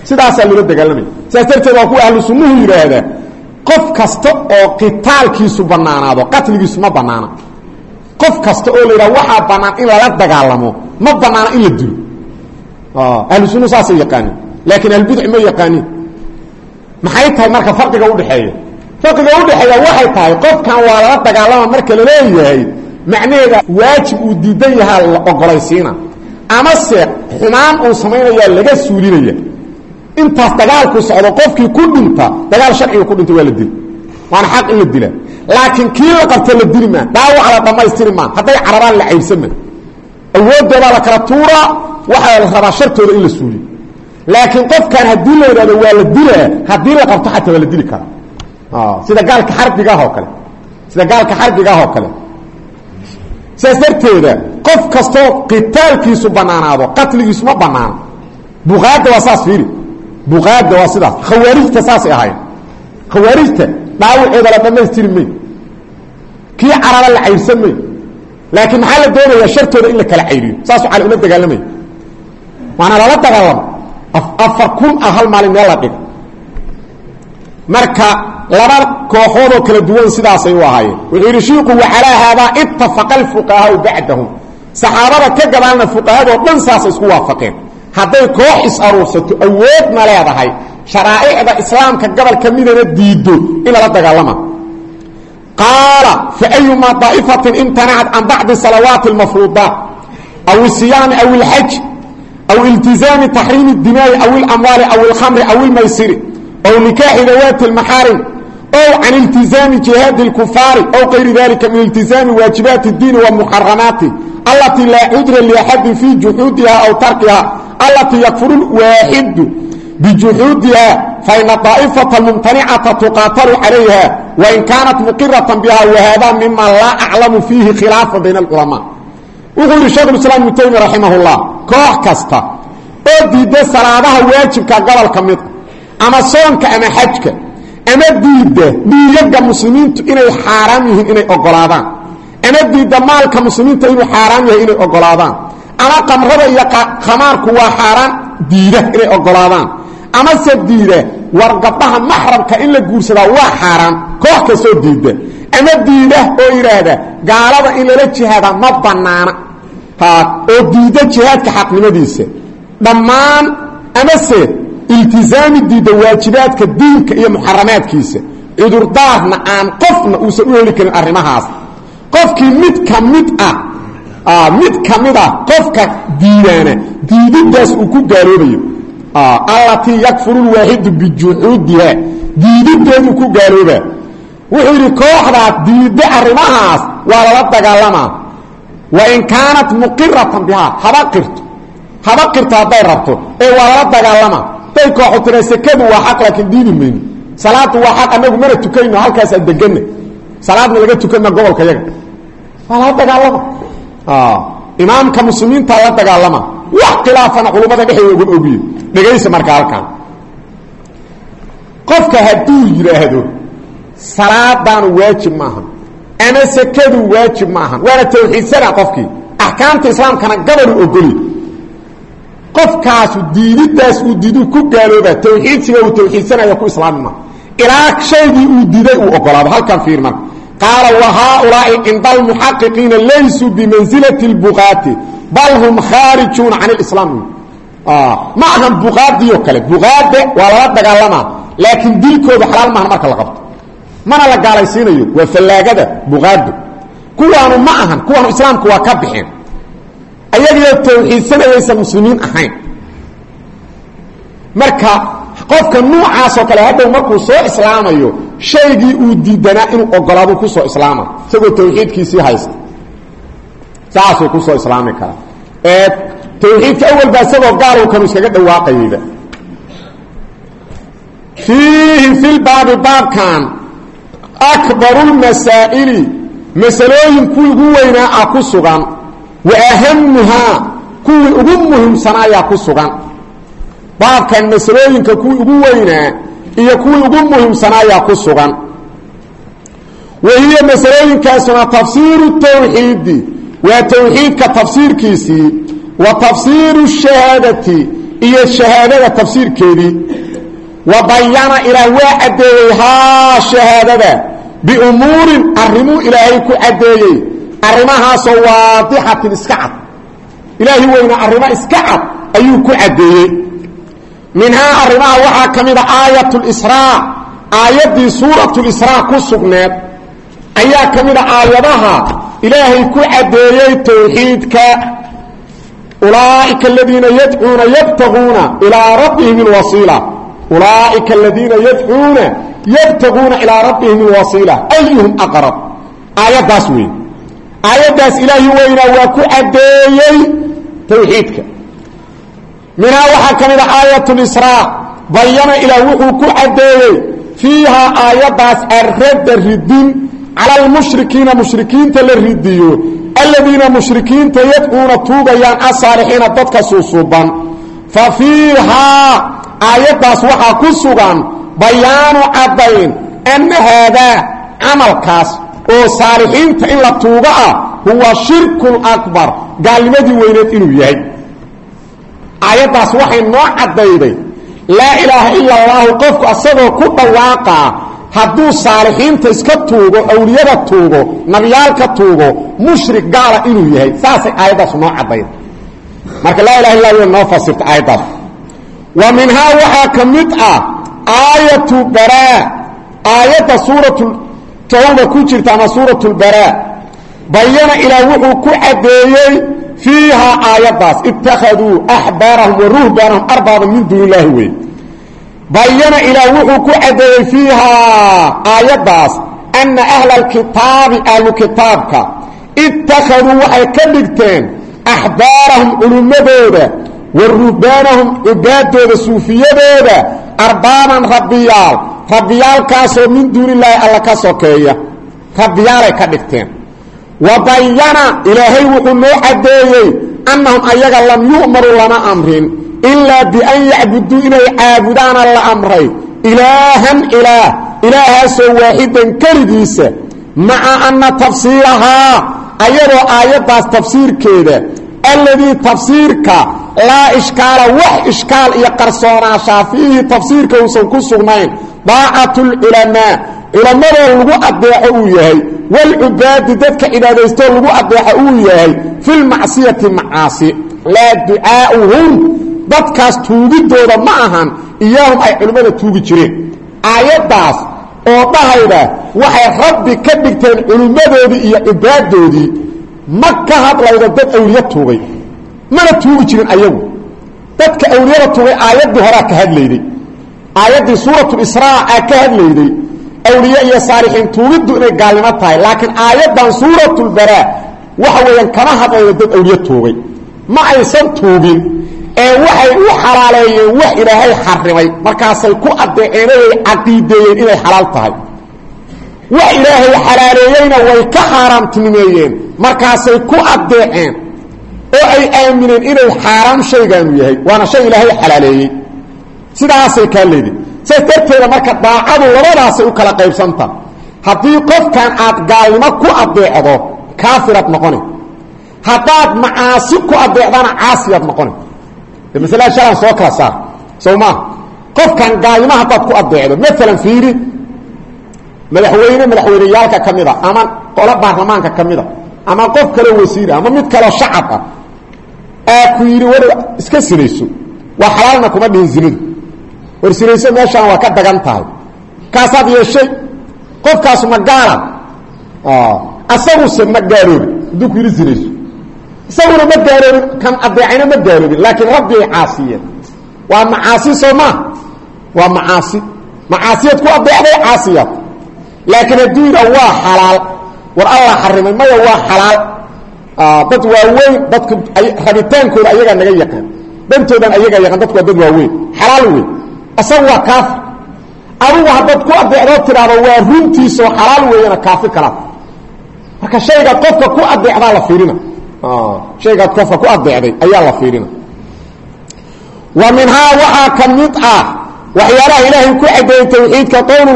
Sidaasaa loola dagaalamaya sidaas darteed waa kuwa ahlu sunnuhu yidhaahdaa qof kasta oo qitaalkiisu banaanaado qatligiisu ma banaana qof kasta oo la yidhaha waxaa banaan in lala dagaalamo ma banaana in la dilo. Ahlu sunnu saasay yaqaaniin laakiin ahlubidci ma yaqaaniin. Maxay tahay marka farqiga udhexeeya farqiga udhexeeya waxay tahay qofkan waa lala dagaalama marka la leeyahay macnaheeda waajib uu diidan yahaa la ogolaysiina amase xumaan uu samaynayaa laga suulinaya intaas dagaalku socdo qofkii ku dhinta dagaal sharciga ku dhinta waa la dil waana xaq in la dila laakiin kii la qabta la dili maa dhaawaca la dhammaystiri maa hadday carabaan la caybsan ma. Awoodoodaa la kala tuuraa waxaa la rabaa shartooda in la suuliyo laakiin qofkan haddii la yidhahdo waa la dilaa haddii la qabto xataa waa sida gaalka xarbigaah oo kale. Sida gaalka xarbigaah oo kale. Sidaas darteeda qof kastoo qitaalkiisu banaanaado qatligiisu ma banaano buqaadda waa saas fiiri. Buqaadda waa sidaas. Khawaarijta saasay ahayn khawaarijta dhaawaceeda la dhamaystiri may. Kii caraba la caybsan may. Laakiin maxaa la doonayaa shartooda in la kala cayriyo? Saasuu cali ula dagaalamaya waana lala dagaalamo afar kun ah hal maalin meel la dhiga marka laba kooxoodoo kala duwan sidaasay u ahaayeen. Wuxuu yidhi shiiku wacalaa haadaa ittafaqa alfuqahaau bacdahum. Saxaabada ka gadaalna fuqahadoo dhan saasay isku waafaqeen. Hadday koox is aruursato awoodna leedahay sharaa'icda islaamka gobol ka midana diido in lala dagaalama. Qaala faayumaa daa'ifatin imtanacat can bacdi salawaati almafruudaat aw isiyaami aw ilxaj aw iltizaami taxriimi اdimaai aw ilamwaali aw ilkhamri aw ilmaysiri aw nikaaxi dawaati اlmaxaarim ow can iltizaami jihaadi اlkufaari aw kayri dalika min iltizaami waajibaati اdiini wa muxaramaati alatii laa cudra liaxadin fii juxuudiha aw tarkiha alatii yakfuru waaxidu bijuxuudiha faina daa'ifata mumtanicata tuqaatalu calayha wain kaanat muqirata biha wahada mima laa aclamu fiihi khilaafa bayna alculamaa wuxuu yihi shekh islaam ibnu taymiya raximah llah koox kasta oo diidda salaadaha waajibka gobolka mida ama soonka ama xajka ama diidda dhiigaga muslimiintu inay xaaraam yihiin inay ogolaadaan ama diidda maalka muslimiinta inuu xaaraam yahay inay ogolaadaan ama qamrada iyo khamaarku waa xaaraan diida inay ogolaadaan amase diida war gabdhaha maxramka in la guursadaa waa xaaraan koox kastoo diidda ama diida oo yidhaahda gaalada in lala jihaada ma banaana oo diidda jihaadka xaqnimadiisa dhammaan amase iltizaami diidda waajibaadka diinka iyo muxaramaadkiisa. Cudurdaarna aan qofna uusan u heli karin arrimahaas. Qofkii mid ka mid ah mid ka mid ah qofka diidaana diididaas uu ku gaaloobayo. Allatii yakfuru lwaaxidu bijuxuudiha diidideeduu ku gaaloobaa wuxuu yidhi kooxdaas diidda arrimahaas waa lala dagaalamaa wain kaanat muqiratan bihaa haba qirto. Haba qirto hadday rabto. Ee waa lala dagaalamaa hadday kooxu tira sekadu waa xaq laakiin diidi mayno salaadu waa xaq anagu mana tukayno halkaasaa degana salaadna laga tukana gobolka yaga. Waa lala dagaalama. Imaamka muslimiinta la dagaalama. Wax khilaafana culummada dhexdeeda uga ogiyo. Dhegaysa marka halkan qofka hadduu yidhaahdo salaadaanu waajib maahan ama sekadu waajib maahan waana tawxiidsana qofkii. Axkaamta islaamkana gabalu ogoli qofkaasu diididaas uu diiduu ku gaalooba tawxiidsiga uu tawxiidsanaya ku islaamima ilaa shaygii uu diiday uu ogolaado halkan fiirman. Qaala wa haaulaai cinda almuxaqiqiina laysuu bimansilati اlbuqaati bal hum khaarijuuna can اlislaam ma ahan buqaadiyo kale. Buqaade waa lala dagaalamaa laakiin dilkooda xalaal maahan marka la qabto. Mana la gaalaysiinayo? Waa fallaagada buqaado kuwaanu ma ahan kuwaanu islaamku waa ka bixeen ayagiyo tawxiidsanayaysan muslimiin ahayn. Marka qofka nuucaasoo kale hadhow markuu soo islaamayo shaygii uu diidanaa inuu ogolaadu ku soo islaama isagoo tawxiidkiisii haysta. Saasuu ku soo islaami karaa. Ee tawxiidka awalba isagoo gaalow kanu iskaga dhawaaqayeyba. Fiihi filbaabi baabkan akbaru lmasaa'ili masalooyin ugu weynaa ah ku sugan wa ahamuhaa kuwii ugu muhiimsanaayaa ku sugan baabkan masalooyinka kuwii ugu weynaa iyo kuwii ugu muhiimsanaayaa ku sugan wa hiya masalooyinkaasuna tafsiiru tawxiidi waa tawxiidka tafsiirkiisii wa tafsiiru shahaadati iyo shahaadada tafsiirkeedii wa bayana ilaah waa caddeeyey haa shahaadada biumuurin arrimuu ilaahay ku caddeeyey arrimahaasoo waadixatin iska cad. Ilaahi weyna arrimo iska cad ayuu ku caddeeyey. Minhaa arrimaha waxaa ka mida aayatulisraa aayaddii suuratulisraa ku sugneed. Ayaa ka mida aayadaha ilaahay ku caddeeyey towxiidka ulaaika aladiina yadcuuna yabtaguuna ilaa rabbihim ilwasiila ulaaika aladiina yadcuuna yabtaguuna ilaa rabbihim ilwasiila aayaddaas ilaahi weynaa waa ku caddeeyey towxiidka minhaa waxaa ka mid a aayat اlisraa bayana ilaah wuxuu ku caddeeyey fiihaa aayaddaas arradda ridin cala almushrikiina mushrikiinta la ridiyo aladiina mushrikiinta yadcuuna tuugayaan asaalixiina dadka suusuuban fa fiihaa aayaddaas waxaa ku sugan bayaanu caddayn anna haadaa camalkaas oo saalixiinta in la tuugo ah huwa shirku lakbar gaalnimadii weyneed inuu yahay. Aayaddaas waxay noo caddayday laa ilaaha ila allaahu qofku asagoo ku dhawaaqaa hadduu saalixiinta iska tuugo awliyada tuugo nabiyaalka tuugo mushrik gaala inuu yahay. Saasay aayaddaas noo caddayd marka laa ilaha illa noo fasirta aayaddaas. Wa minhaa waxaa ka ah aayatu baraa aayadda suuratu tawba ku jirta ama suuratu lbaraa bayana ilaah wuxuu ku caddeeyey fiihaa aayaddaas. Ittakhaduu axbaarahum wa ruhbaanahum arbaaban min duuni illaahi wey bayana ilaah wuxuu ku caddeeyey fiihaa aayaddaas. Anna ahla alkitaabi ahlu kitaabka. Ittakhaduu waxay ka dhigteen axbaarahum culummadooda wa ruhbaanahum cibaadooda suufiyadooda arbaaban rabbiyaal rabbiyaalkaasoo min duuni illaahi alla ka sokeeya rabbiyaalay ka dhigteen. Wa bayana ilaahay wuxuu noo caddeeyey annahum ayaga lam yu'maruu lama amrin ilaa bian yacbuduu inay caabudaana la amray. Ilaahan ilaah ilaahaasoo waaxidan keligiisa maca anna tafsiirahaa ayadoo aayaddaas tafsiirkeeda alladii tafsiirka laa ishkaala wax ishkaal iyo qarsoonaashaa fiihi tafsiirka uusan ku sugnayn daacatu lculamaa culammadoo lagu adeeco uu yahay. Walcubaadi dadka cibaadaystoo lagu adeeco uu yahay. Fi lmacsiyati macaasi. Laa ducaa'uhum. Dadkaas tuugidooda ma ahan. Iyaahum ay culimmada tuugi jireen. Aayaddaas oo dhahayda waxay rabbi ka dhigteen culimmadoodii iyo cibaadoodii ma ka hadlaydo dad awliye tuugay. Mana tuugi jirin ayagu. Dadka awliyada tuugay aayaddii horaa ka hadlayday aayaddii suuratulisraa aa ka hadlayday awliye iyo saalixiin tuugiddu inay gaalnimo tahay laakiin aayaddan suuratulbaraa waxa weeyaan kama hadlaydo dad awliye tuugay. Ma aysan tuugin ee waxay u xalaaleeyeen wax ilaahay xarimay markaasay ku adeeceenay caqiideeyeen inay xalaal tahay. Wax ilaahay xalaaleeyeyna way ka xaaraamtinimeeyeen markaasay ku adeeceen oo ay aamineen inay xaaraam shaygaanu yahay waana shay ilaahay xalaaleeyey sidaasay kaa leedin saas darteeda marka daacadu labadaasay u kala qaybsanta. Haddii qofkan aad gaalnimo ku adeecdo kaafiraad noqoni. Haddaad macaasi ku adeecdana caasiyaad noqoni. Masalada shalaan soo kala saar. Qofkan gaalnimo haddaad ku adeecdo maalan fiiri madaxweyne madaxweyneyaalka ka mida ama qolo baarlamaanka ka mida ama qof kaloo wasiira ama mid kaloo shacab ah aa ku yidhi war iska sinayso waa kuma dhihin zinadu war sinayso meeshaan waa ka dagan tahay. Kaasaad yeeshay qofkaasu ma gaala asaguse ma gaaloobin hadduu ku yidhi sinayso isaguna ma gaaloobin kan adeecayna ma gaaloobin laakiin rabbi ay caasiyeen. Waa macaasi soo maa waa macaasi. Macaasiyaad ku adeecday caasiyaad laakiin hadduu yidha waa xalaal. War allah xarimay maya waa xalaal. Dad waaweyn dadku rabitaankooda ayagaa naga yaqaan. Dantoodan ayagaa yaqaan dadku waa dad waaweyn. Xalaal wey asaga waa kaafir. Adugu haddaad ku adeecdoo tidhaahdo waa runtiisoo xalaal weeyana kaafir kalaad marka shaygaad qofka ku adeecdaa la fiirina. Shaygaad qofka ku adeecday ayaa la fiirina. Wa minhaa waxaa ka mid ah waxyaalaha ilaahay ku cadeeyey tawxiidka qowl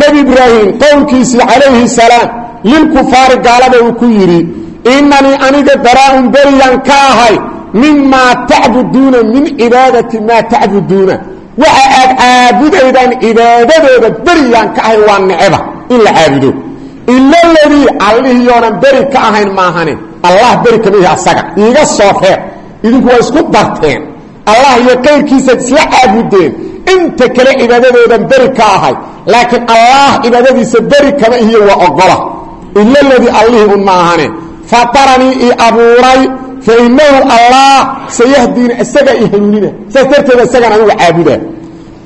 nebi ibraahim qowlkiisii calayhi salaam lilkufaari gaalada uu ku yidhi inanii aniga daraa-un beriyan ka ahay mimaa tacbuduuna min cibaadati maa tacbuduuna waxa aad caabudaydaan cibaadadooda beriyaan ka ahay waa neceba in la caabudo. Ila ladii allihiyoonan beri ka ahayn maahane. Allah beri kamihi asaga. Iiga soo reer idinku waa isku darteen allah iyo qayrkiisaad isla caabudeen. Inta kale cibaadadoodan beri ka ahay. Laakiin allah cibaadadiisa beri kama ihiyo waa ogola. Ila ladii allihii un maahane. Fataranii i abuuray fa inahu allah sayahdiina isagaa i hanuunina saas darteeda isagaan anigu caabudaa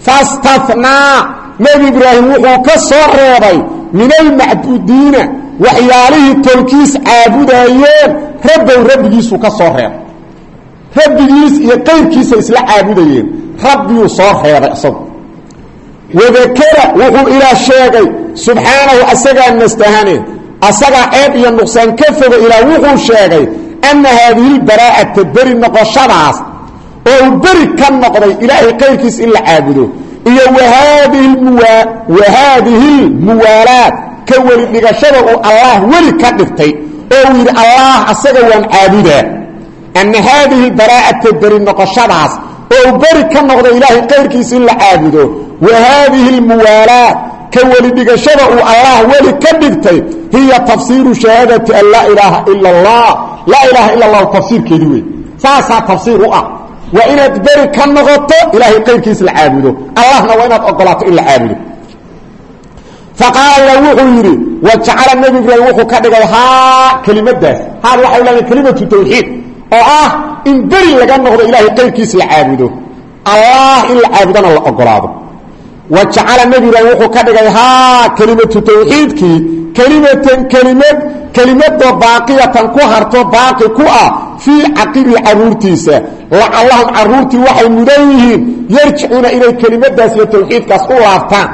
fastanaa nebi ibraahim wuxuu ka soo reebay min almacbudiina waxyaalihii tolkiis caabudaayeen rabbow rabbigiisuu ka soo reebay rabbigiis iyo qayrkiisa isla caabudayeen rabbiyuu soo reebay isagu wadakara wuxuu ilaa sheegay subxaanahu asagaa nastahane asagaa ceeb iyo nuqsaan ka anna haadihi lbaraa'ata beri noqoshadaas oo uu beri ka noqday ilaahay qayrkiis in la caabudo iyo wahaadihi lmuwaalaad ka weli dhigashada uu allah weli ka dhigtay oo uu yidhi allah asaga waan caabudaa anna haadihi lbaraa'ata beri noqoshadaas oo uu beri ka noqday ilaahay qayrkiis in la caabudo wa haadihi lmuwaalaad ka weli dhigashada uu allah weli ka dhigtay hiya tafsiiru shahaadati an laa ilaaha ila allah. Laa ilaaha ila allahu tafsiirkeedii wey saasaa tafsiir u ah. Waa inaad beri ka noqoto ilaahay qayrkiis la caabudo. Allahna waa inaad ogolaato in la caabudo. Faqaala wuxuu yidhi wa jacala nebi ibraahim wuxuu ka dhigay haa kelimadaas. Haad waxay leedahay kelimatu tawxiid oo ah in beri laga noqdo wa jacala nebi ibraahim wuxuu ka dhigay haa kelimatu tawxiidkii kelimatan kelimad kelimadoo baaqiyatan ku harto baaqi ku ah fii caqibi caruurtiisa. Lacallahum caruurtii waxay mudan yihiin yarjicuuna inay kelimadaas iyo tawxiidkaas u laabtaan.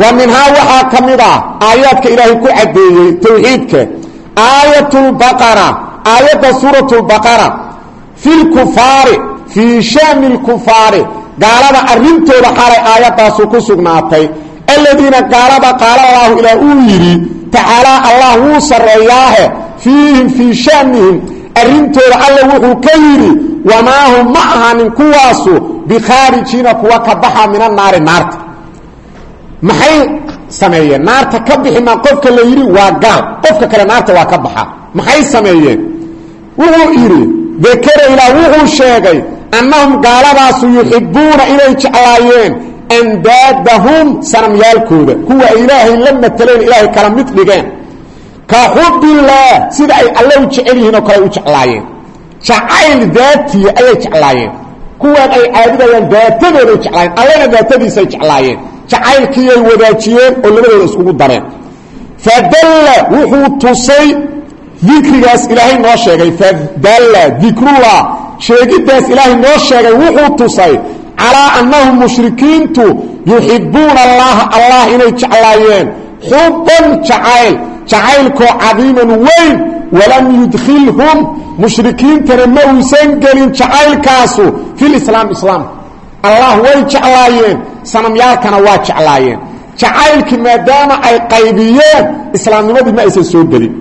Wa minhaa waxaa ka mid ah aayaadka ilaahay ku caddeeyey tawxiidka. Aayat lbaqara aayadda suurat lbaqara fi lkufaari fii lkufaari gaalada arrintooda xalay aayaddaasu ku sugnaatay. Aladiina gaalada qaala allaahu ilaa uu yidhi tacaalaa allah wuu sarreeyaahe fiihim fii shanihim. Arrintooda alla wuxuu ka yidhi wamaa hum ma ahanin kuwaasu bikhaarijiina kuwa ka baxa min annaari naarta. Maxay sameeyeen? Naarta ka bixi maa qofka la yidhi waa gaal. Qofka kale naarta waa ka baxa. Maxay sameeyeen? Wuxuu yidhi dakara ilaah wuxuu sheegay annahum gaaladaasu yuxibbuuna inay jeclaayeen andaadahum sanamyaalkooda kuwa ay ilaahay la mateleen ilaahay kala mid dhigeen ka xubillaah sida ay alle u jecel yihiin oo kale u jeclaayeen jacayl daatiya ayay jeclaayeen kuwaan ay caabudayaan daatadooday jeclaayeen allena daatadiisay jeclaayeen jacaylkiiyay wadaajiyeen oo labadooda iskugu dareen fadalla wuxuu tusay dikrigaas ilaahay noo sheegay fadalla dikrullah sheegiddaas ilaahay noo sheegay wuxuu tusay calaa annahum mushrikiintu yuxibbuuna allaha allah inay jeclaayeen. Xubban jacayl jacaylkoo cadiiman weyn walam yudkhilhum. Mushrikiintana ma uusan gelin jacaylkaasu filislaam islaamka allah way jeclaayeen sanamyaalkana waa jeclaayeen. Jacaylkii maadaama ay qaybiyeen islaamnimadii ma aysan soo gelin.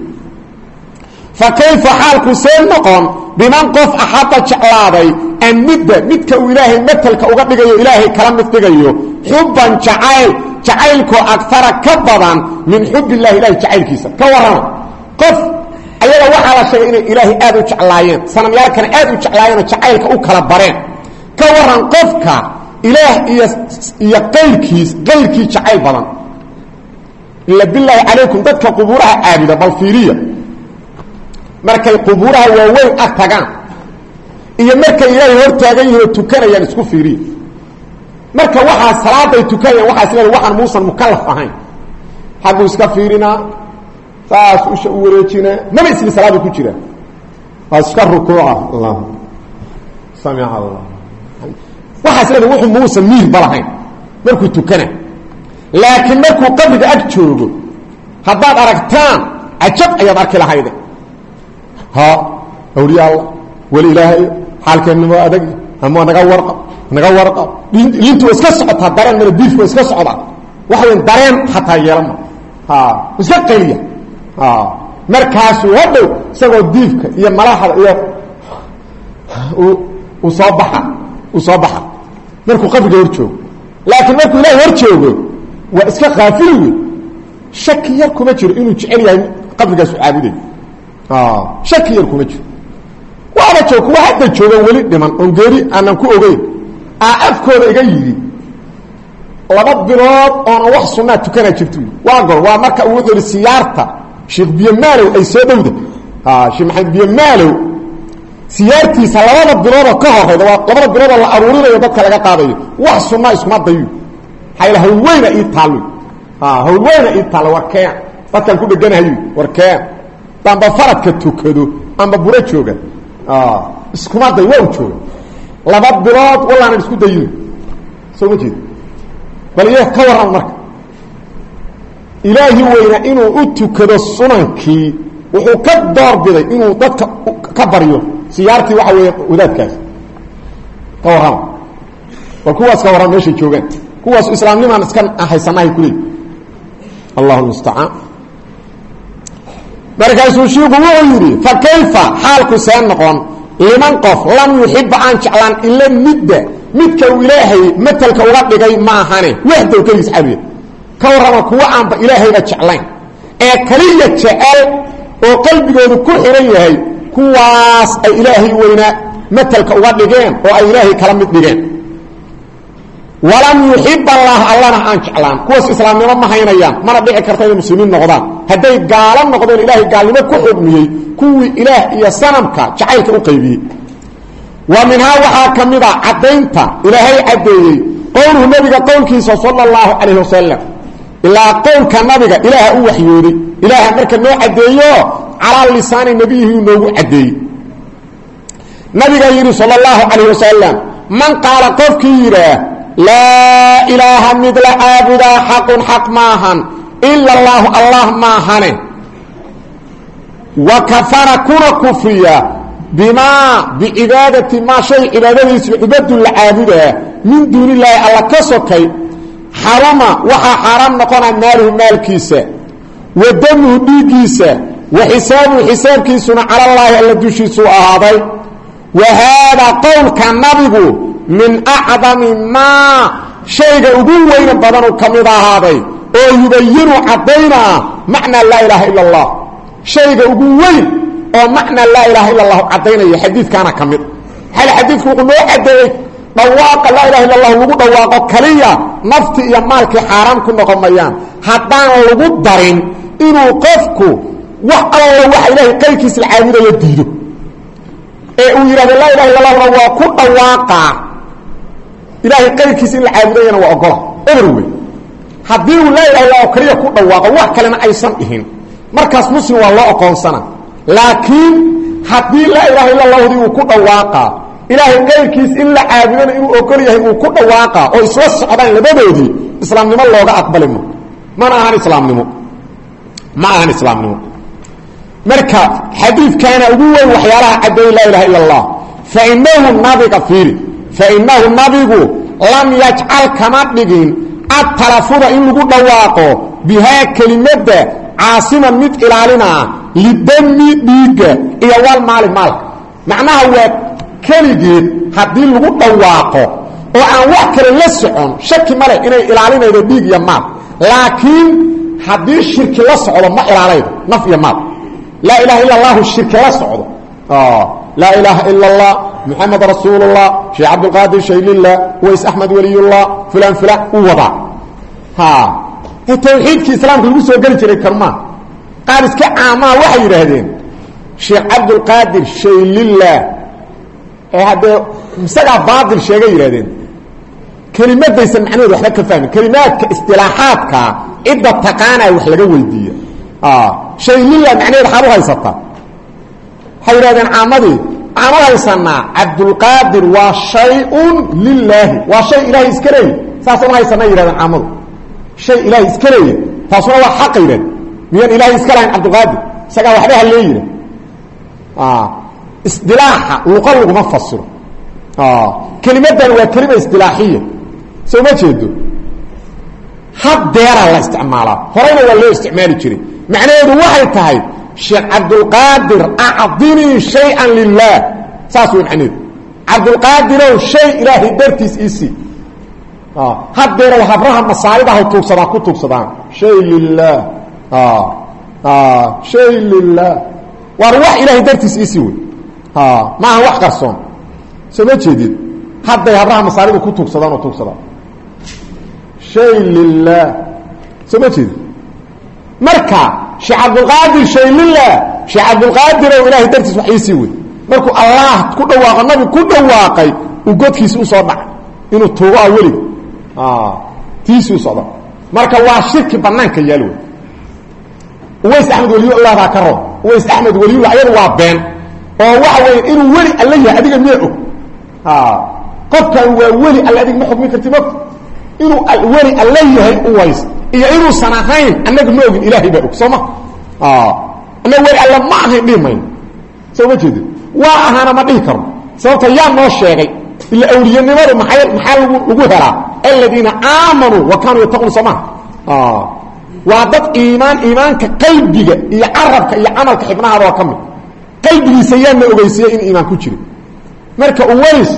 Fa kayfa xaalku see noqon biman qof axadda jeclaaday annidda midka uu ilaahay matelka uga dhigayo ilaahay kala mid xubban jacayl jacaylkoo agara ka badan min xub illahi jacaylkiisa. Ka warrama. Qof ayaga waxaa la sheegay inay ilaahay aad u jeclaayeen sanamyaalkana aad u jeclaayeenoo jacaylka u kala bareen. Ka waran qofka ilaah iyo iyo qayrkiis qayrkii jacayl badan. Ila bilaahi calaykum dadka qubuuraha caabuda bal fiiriya markay qubuuraha waaweyn ag tagaan. Iyo markay ilaahay hor taagan oo tukanayaan isku fiiriya marka waxaa salaaday tukanayaan waxaa is leedahay waxaan muusan mukalaf ahayn. Xagguu iska fiirinaa saas usha u wareejinaa maba isli salaada ku jira. Waa iska rukuuca allah samica allah waxaa is leedahay wuxuu muusan miir balahayn markuu tukana. Laakiin markuu qabriga ag joogo haddaad aragtaan cajab ayaad arki lahayde ha awliya alla weli ilaahay xaalkeenna waa adag ama naga warqab naga warqab. Liintu waa iska socotaa dareen mana diifku waa iska socdaa waxa weyn dareen xataa yeelama. Iska qayliya ha markaasuu hadhow isagoo diifka iyo malaxda iyo uu soo baxa uu soo baxa. Markuu qabriga hor joogo. Laakiin markuu ilahay hor joogo waa iska kaafil wey shaki yar kuma jiro inuu jecel yahay qabrigaasu caabuday shaki yar kuma jiro. Waaba joog kuwa hadda joogan weli dhiman oon geeri aanan ku ogeyn. Aa afkooda iga yidhi laba bilood oona wax sunaa tukanaa jirto waa gor waa marka uu wuxuu siyaarta sheekh biyamaalow ay soo dhowda sheekh maxamed biyamaalow siyaartiisa labada biloodoo ka horeyda waa labada biloodoo la aruurinayo dadka laga qaadayo. Wax sunaa iskuma dayu. Maxaa hawlweyna ii taal hawlweyna ii taal warkeen dadkaan ku dheganahay warkeen amba faradka tukado amba buro jooga. Iskuma day waa jooga. Laba bilood wallaanan isku dayino soo ma jeed? Bal iyo ka warrama marka. Ilaahi weyna inuu u tukado sunankii wuxuu ka doorbiday inuu dadka ka baryo siyaartii waxa weeye wadaadkaas. Ka warrama bal kuwaas ka warrama meeshay joogaan. Kuwaas islaamnimaan iska haysanahay kuleey allahu mustacaan markaasuu shiiku wuxuu yidhi fa kayfa? Xaalku see noqon. Liman qof lam yuxiba aan jeclaan ila midda. Midka uu ilaahay matelka uga dhigay maahane. Wahdow keligiis caabuya ka warrama kuwa aanba ilaahayba jeclayn. Ee keliya jecel oo qalbigoodu ku xihan yahay kuwaas ay ilaahay weynaa matelka uga dhigeen oo ay ilaahay kala mid dhigeen walam yuxib allah allana aan jeclaan. Kuwaas islaamnimo ma haynayaan mana dhici karta inay muslimiin noqdaan. Hadday gaalo noqdeen ilaahay gaalnimo ku xugmiyey kuwii ilaah iyo sanamka jacaylka u qaybiyey. Wa minhaa waxaa ka mid a caddaynta ilaahay caddeeyey qowluhu nebiga qowlkiisa sala allahu calayh wasalam ilaa qowlka nabiga ilaaha u waxyooday. Ilaaha marka noo caddeeyo calaa lisaani nebiyihi uu noogu caddeeyey. Nabiga yidhi sala allahu calayh wasalam man qaala qofkii yidhaah laa ilaaha mid la caabudaa xaqun xaq maahan. Ila allaahu allah maahane. Wa kafara kuna kufriya bimaa bicibaadati maa shay cibaadadiisu cubadun la caabudaa min duuni illaahi alla ka sokay. Xaruma waxaa xaaraam noqonaa maaluhu maalkiisa. Wa damuhu dhiiggiisa. Wa xisaabuhu xisaabkiisuna calallaahi alla dushiisuu ahaaday. Wa haadaa qowlka nabigu min acdami maa shayga ugu weyna badanuu ka mid ahaaday oo yubayinu caddaynaa macnaa laa ilaaha ila allah. Shayga ugu weyn oo macnaa laa ilaaha ila allahu caddaynaya xadiidkaana ka mid. Hal xadiidku wuxuu noo caddeeyey dhawaaqa laa ilaha illa allahu lagu dhawaaqo kaliya nafti iyo maalkii xaaraan ku noqon mayaan. Haddaan lagu darin inuu qofku wax alla waxa ilaahay qayrkiisa la caabudayo diido. Ee uu yidhahdo laa ilaha illa allahuna waa ku dhawaaqaa ilaahay qayrkiisa in la caabudayana waa ogola eber wey uu laa ilaha illa kaliya ku dhawaaqo wax kalena aysan dhihin. Markaas muslim waa loo oqoonsana laakiin haddii laa ilaha illa allahdi uu ku dhawaaqaa ilaahay qayrkiis in la caabudana inuu ogol yahay uu ku dhawaaqa oo isla socdaan labadoodii islaamnimo looga aqbali ma mana ahan islaamnimo. Ma ahan islaamnimo. Marka xadiidkaana ugu weyn waxyaalaha caddeeyey laa ilaha illa allah fainahu nabiga fiiri fainahu nabigu lam yajcal kama dhigin adtalafuda in lagu dhawaaqo bihaa kelimadda caasiman mid ilaalinaa lidami dhiigga iyo wal maali maalka macnaha waa keligeed haddii lagu dhawaaqo oo aan wax kale la socon shaki male inay ilaalinaydo dhiig iyo maal laakiin haddii shirki la socdo ma ilaalaydo naf iyo maal laa ilaha illa allahu shirki la laa ilaaha ila اllah muxamed rasuul اllah sheekh cabdulqaadir shaylillah ways axmed waliyullah fulan fulan u wadaa tawxiidkii islaamka lagu soo geli jiray karmaa qaar iska caamaa waxay yidhaahdeen sheekh cabdulqaadir shaylillah ee haddee isagaa baail sheegay yidhahdeen kelimadaysan macnaheedu waxba ka fahmin. Kelimaadka istilaaxaadkaa cidda taqaanaya wax laga weydiiya shaylillah macnaheed waxaad u haysataa waxay yidhahdeen caamadii waxaan u haysanaa cabdulqaadir waa shay-un lilaahi waa shay ilaahay iska leeya saasaan u haysanaa yidhahdeen caamadu. Shay ilaahay iska leeya taasuna waa xaqa yidhahd miyaan ilaahay iska lahayn cabdulqaadir? Isagaa waxba hallee yidha isdilaaxa luqa laguma fasiro. Kelimadan waa kelima isdilaaxiya. Soo ma jeedo? Haddeeraa la isticmaalaa. Horeyna waa loo isticmaali jiray. Macnaheedu waxay tahay sheekh cabdulqaadir acdinii shay-an lilah saas wey macnaheedu cabdulqaadirow shay ilaahay dartiis iisii haddeerow habraha masaalidaha tuugsadaan ku tuugsadaan. Shay lilah shay lilah waar wax ilaahay dartiis iisii wey maaha wax qarsoon. Soo ma jeedid hadday habraha masaalidu ku tuugsadaan oo tuugsadaan. Shay lilah soo ma jeedid marka sheekh cabdulqaadir shay lilah sheekh cabdulqaadirow ilaahay dartiis wax iisii wey markuu allah ku dhawaaqo nabi ku dhawaaqay uu godkiisi u soo dhacay. Inuu tuugo a welig tiisii usocda marka waa shirki banaanka yaal wey uways axmed waliyullah baa ka rob uways axmed waliyullah ayadu waa been. Oo waxa weeye inuu weli alla yahay adiga miya og. Qofkan waa weli alle adig ma xukmi karti mota inuu weli alla yahay uways iyo inuusan ahayn annaga ma ogin ilaahay baa og soo ma? Annaga weli alle ma ahayn dhihi mayno. Soo ma jeedin? Waa ahaana ma dhihi karno. Sababta yaa noo sheegay ila awliyanimadu maay maxaa lagu helaa? Aladiina aamanuu wa kaanuu yattaquun soo maha waa dad iimaan iimaanka qalbiga iyo carabka iyo camalka xibnahaada oo ka mid. Qalbigiisa yaana ogeysiiyey in iimaan ku jiro. Marka uways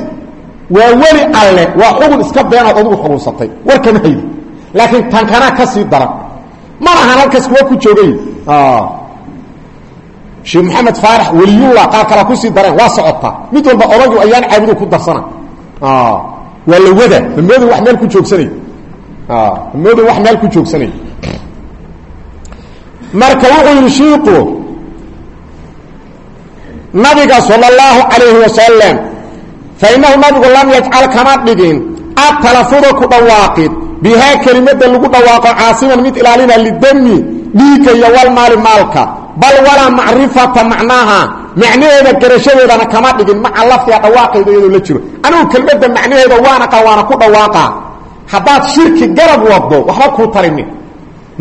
waa weli alle waa xugun iska beenaad adigu xugunsatay warkama haydi laakiin tankanaa ka sii daran mana ahan halkaas kuwa ku joogay. Sheekh maxamed faarax weliyullah qaar kala ku sii dareen waa socotaa mid walba odagu ayaan caabudo ku darsana. Waa la wada. Mamooda wax meel ku joogsanay. Mamooda wax meel ku joogsanay. Marka wuxuu yihi shiiku nabiga salى اllahu calayhi wasalam fainahu nabigu lam yajcal kama dhigin atalafuda ku dhawaaqid bihaa kelimada lagu dhawaaqo caasiman mid ilaalina lidami dhiigga iyo walmaali maalka. Bal walaa macrifata macnaaha. Macnaheeda garashadeedana kama dhigin. Maca lafdiga dhawaaqayda iyadoo la jiro. Anigu kelmadda macnaheeda waana qa waana ku dhawaaqa. Haddaad shirki garab wado waxba kuu tarinin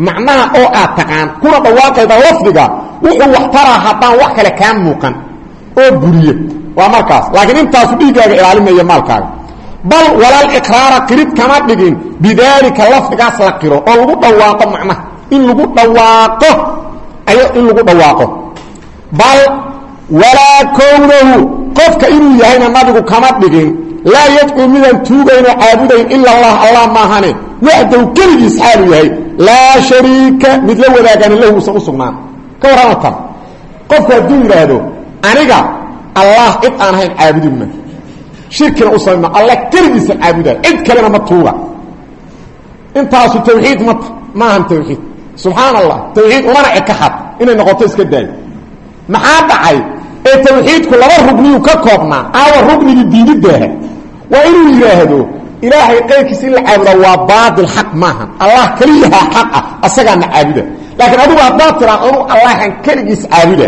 macnaha oo aad taqaan kuna dhawaaqayda lafdiga wuxuu wax taraa haddaan wax kale kaa muuqan. Oo buriye waa markaas. Laakiin intaasu dhiiggaaga ilaalinaya maalkaaga bal walaal iqraara qirid kama dhigin bidaalika lafdigaas la qiro oo lagu dhawaaqo macnaha. In lagu dhawaaqo ayo in lagu dhawaaqo. Bal walaa kownahu qofka inuu yahayna nabigu kama dhigin laa yadcuu midaan tuugaynoo caabudayn ila allah allah maahane. Waxdow keligiis xaalu yahay laa shariika mid la wadaaganin lahu usan u sugnaan. Ka warrama tan qofku hadduu yidhaahdo shirkina u samayma alla keligiisa caabudaa cid kalena ma tuuga. Intaasu tawxiid ma maahan tawxiid. Subxaan allah tawxiid umana ekaxad inay noqoto iska daayo maxaa dhacay? Ee tawxiidku laba rugniyuu ka koobnaa. Aawa rugnigii diididaaha waa inuu yidhaahdo ilaahay qayrkiisa in la caabudaa waa baail xaq maahan allah keliyahaa xaq ah asagaana caabuda. Caabuda.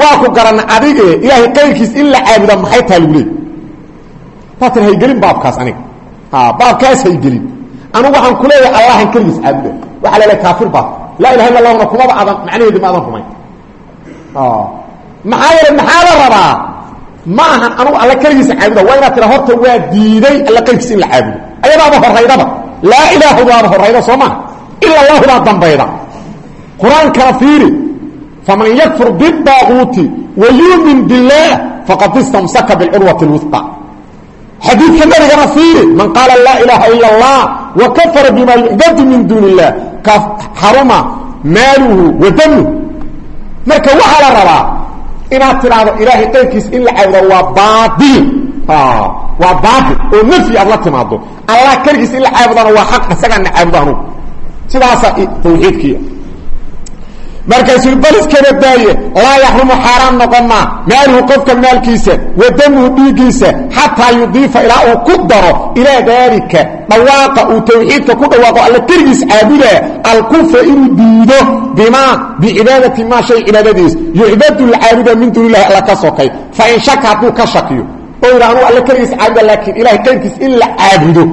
Waa ku garanna adige ilaahay qayrkiis in la caabudaa maxay taha lagu leey taa tir haygelin baabkaas aniga baabkaas haygelin anugu waxaan ku leeyahay allahan keligiis caabuda waxaa la leeay kaafir baad laa ilaha illa allahna kumaba adan macnaheedi ma adan rumayn maxaa yeele maxaa la rabaa? Ma ahan anugu alla keligiisa caabuda. Waa inaad tira horta waa diiday alla qayrkiisa in la caabudo. Ayadaaba horaydaba laa ilaahudaaba horayda soo maha ila allahudaa dambayda. Qur'aankana fiiri faman yakfur bidaaquuti wa yuumin billaah faqad istamsaka bilcurwati lwusqa xadiidka nabigana fiiri man qaala laa ilaaha ila allah wa kafara bima yucbadu min duuni illah ka xaruma maaluhu wa damuh marka waxaa la rabaa inaad tidhaahdo ilaahay qayrkiis in la caabudo waa baail waa baail oo nafyi aad la timaado allah keligiis in la caabudana waa xaq isagaana caabudo anugu sidaasaa tawxiidkiia markaasuu bal iskaba daaye laa yaxrumu xaaraan noqon maa maaluhu qofka maalkiisa wa damuhu dhiiggiisa xataa yudiifa ilaa uu ku daro ilaa daalika. Dhawaaqa ku dhawaaqo alla keligiis caabudaa alkufra inuu diido bimaa bicibaadati maa shay cibaadadiis. Yucbadu la caabuda min duuni illahi alla ka sokay. Fa in shaka hadduu ka oo yidha alla keligiis caabuda laakiin ilahay keyrkiis in la caabudo.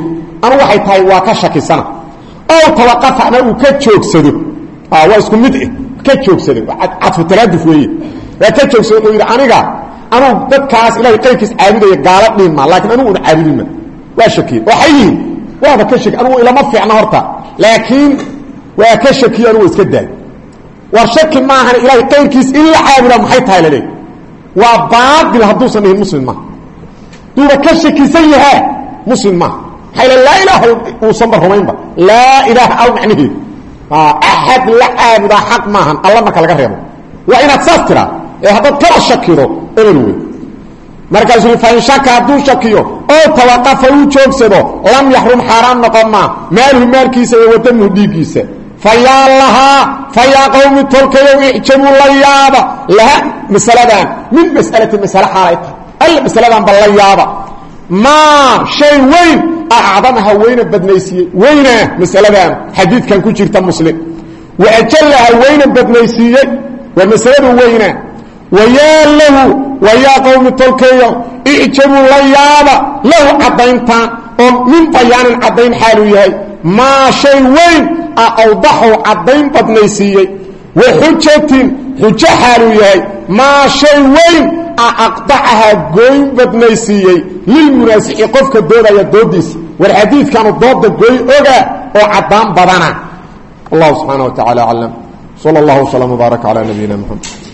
Waxay tahay waa ka shakisana. Tawaqafa ama uu ka joogsado. Waa isku mid eh ka joogsaday cadfu talaaduf weeye. Waa ka joogsaday wuxuu yidhi aniga anugu dadkaas ilahay qayrkiis caabudaya gaalo dhiin maa laakiin anugu una caabudin ma. Waa shakiye waxay yihiin waaba ka shaki. Anugu ilama fiicna horta. Laakiin waa ka shakiye anugu iska daay. War shaki maahan ilahay qayrkiis in la caabudaa maxay tahay laleey waa baail hadduusan dhihin muslim maaha duuba ka shakisan yahaa muslim maaha maxaa l laa ilaaha uusanba rumaynba laa ilaaha al macnaheedu axad la caabudaa xaq maahan alla marka laga reebo. Waa inaad saas tiraa ee haddaad kala shakido eber wey markaasuu fain shaka hadduu shakiyo oo tawaqafa uu joogsado lam yaxrum xaaraan noqon maa maaluhu maalkiisa iyo wadamuhu dhiiggiisa. Fa yaa lahaa fa yaa qawmi tolkayow icjabuu la yaaba laha masaladan min mas'alati masale xaalay tahay alla masaladanba la yaaba maa shay weyn acdamaha weyna badnaysiiyey weynaa masaladan xadiidkan ku jirta muslim wa ajallaha weyna badnaysiiyey waa masaladu weynaa wayaa lahu wayaa qowmi tolkeeyo icjabuu la yaaba lahu caddayntaan oo min bayaanin caddayn xaaluu yahay maa shay weyn a awdaxow caddayn badnaysiiyey wa xujatin xujo xaaluu yahay maa shay weyn aqdacahaa gooyn badnaysiiyey lilmunaasixi qofka doodaya doodiisa war xadiidkanu dooda gooy oga oo caddaan badana allahu subxaana wa tacala aclam sala allahu wslam wbaarak calaa nabiyina mxamed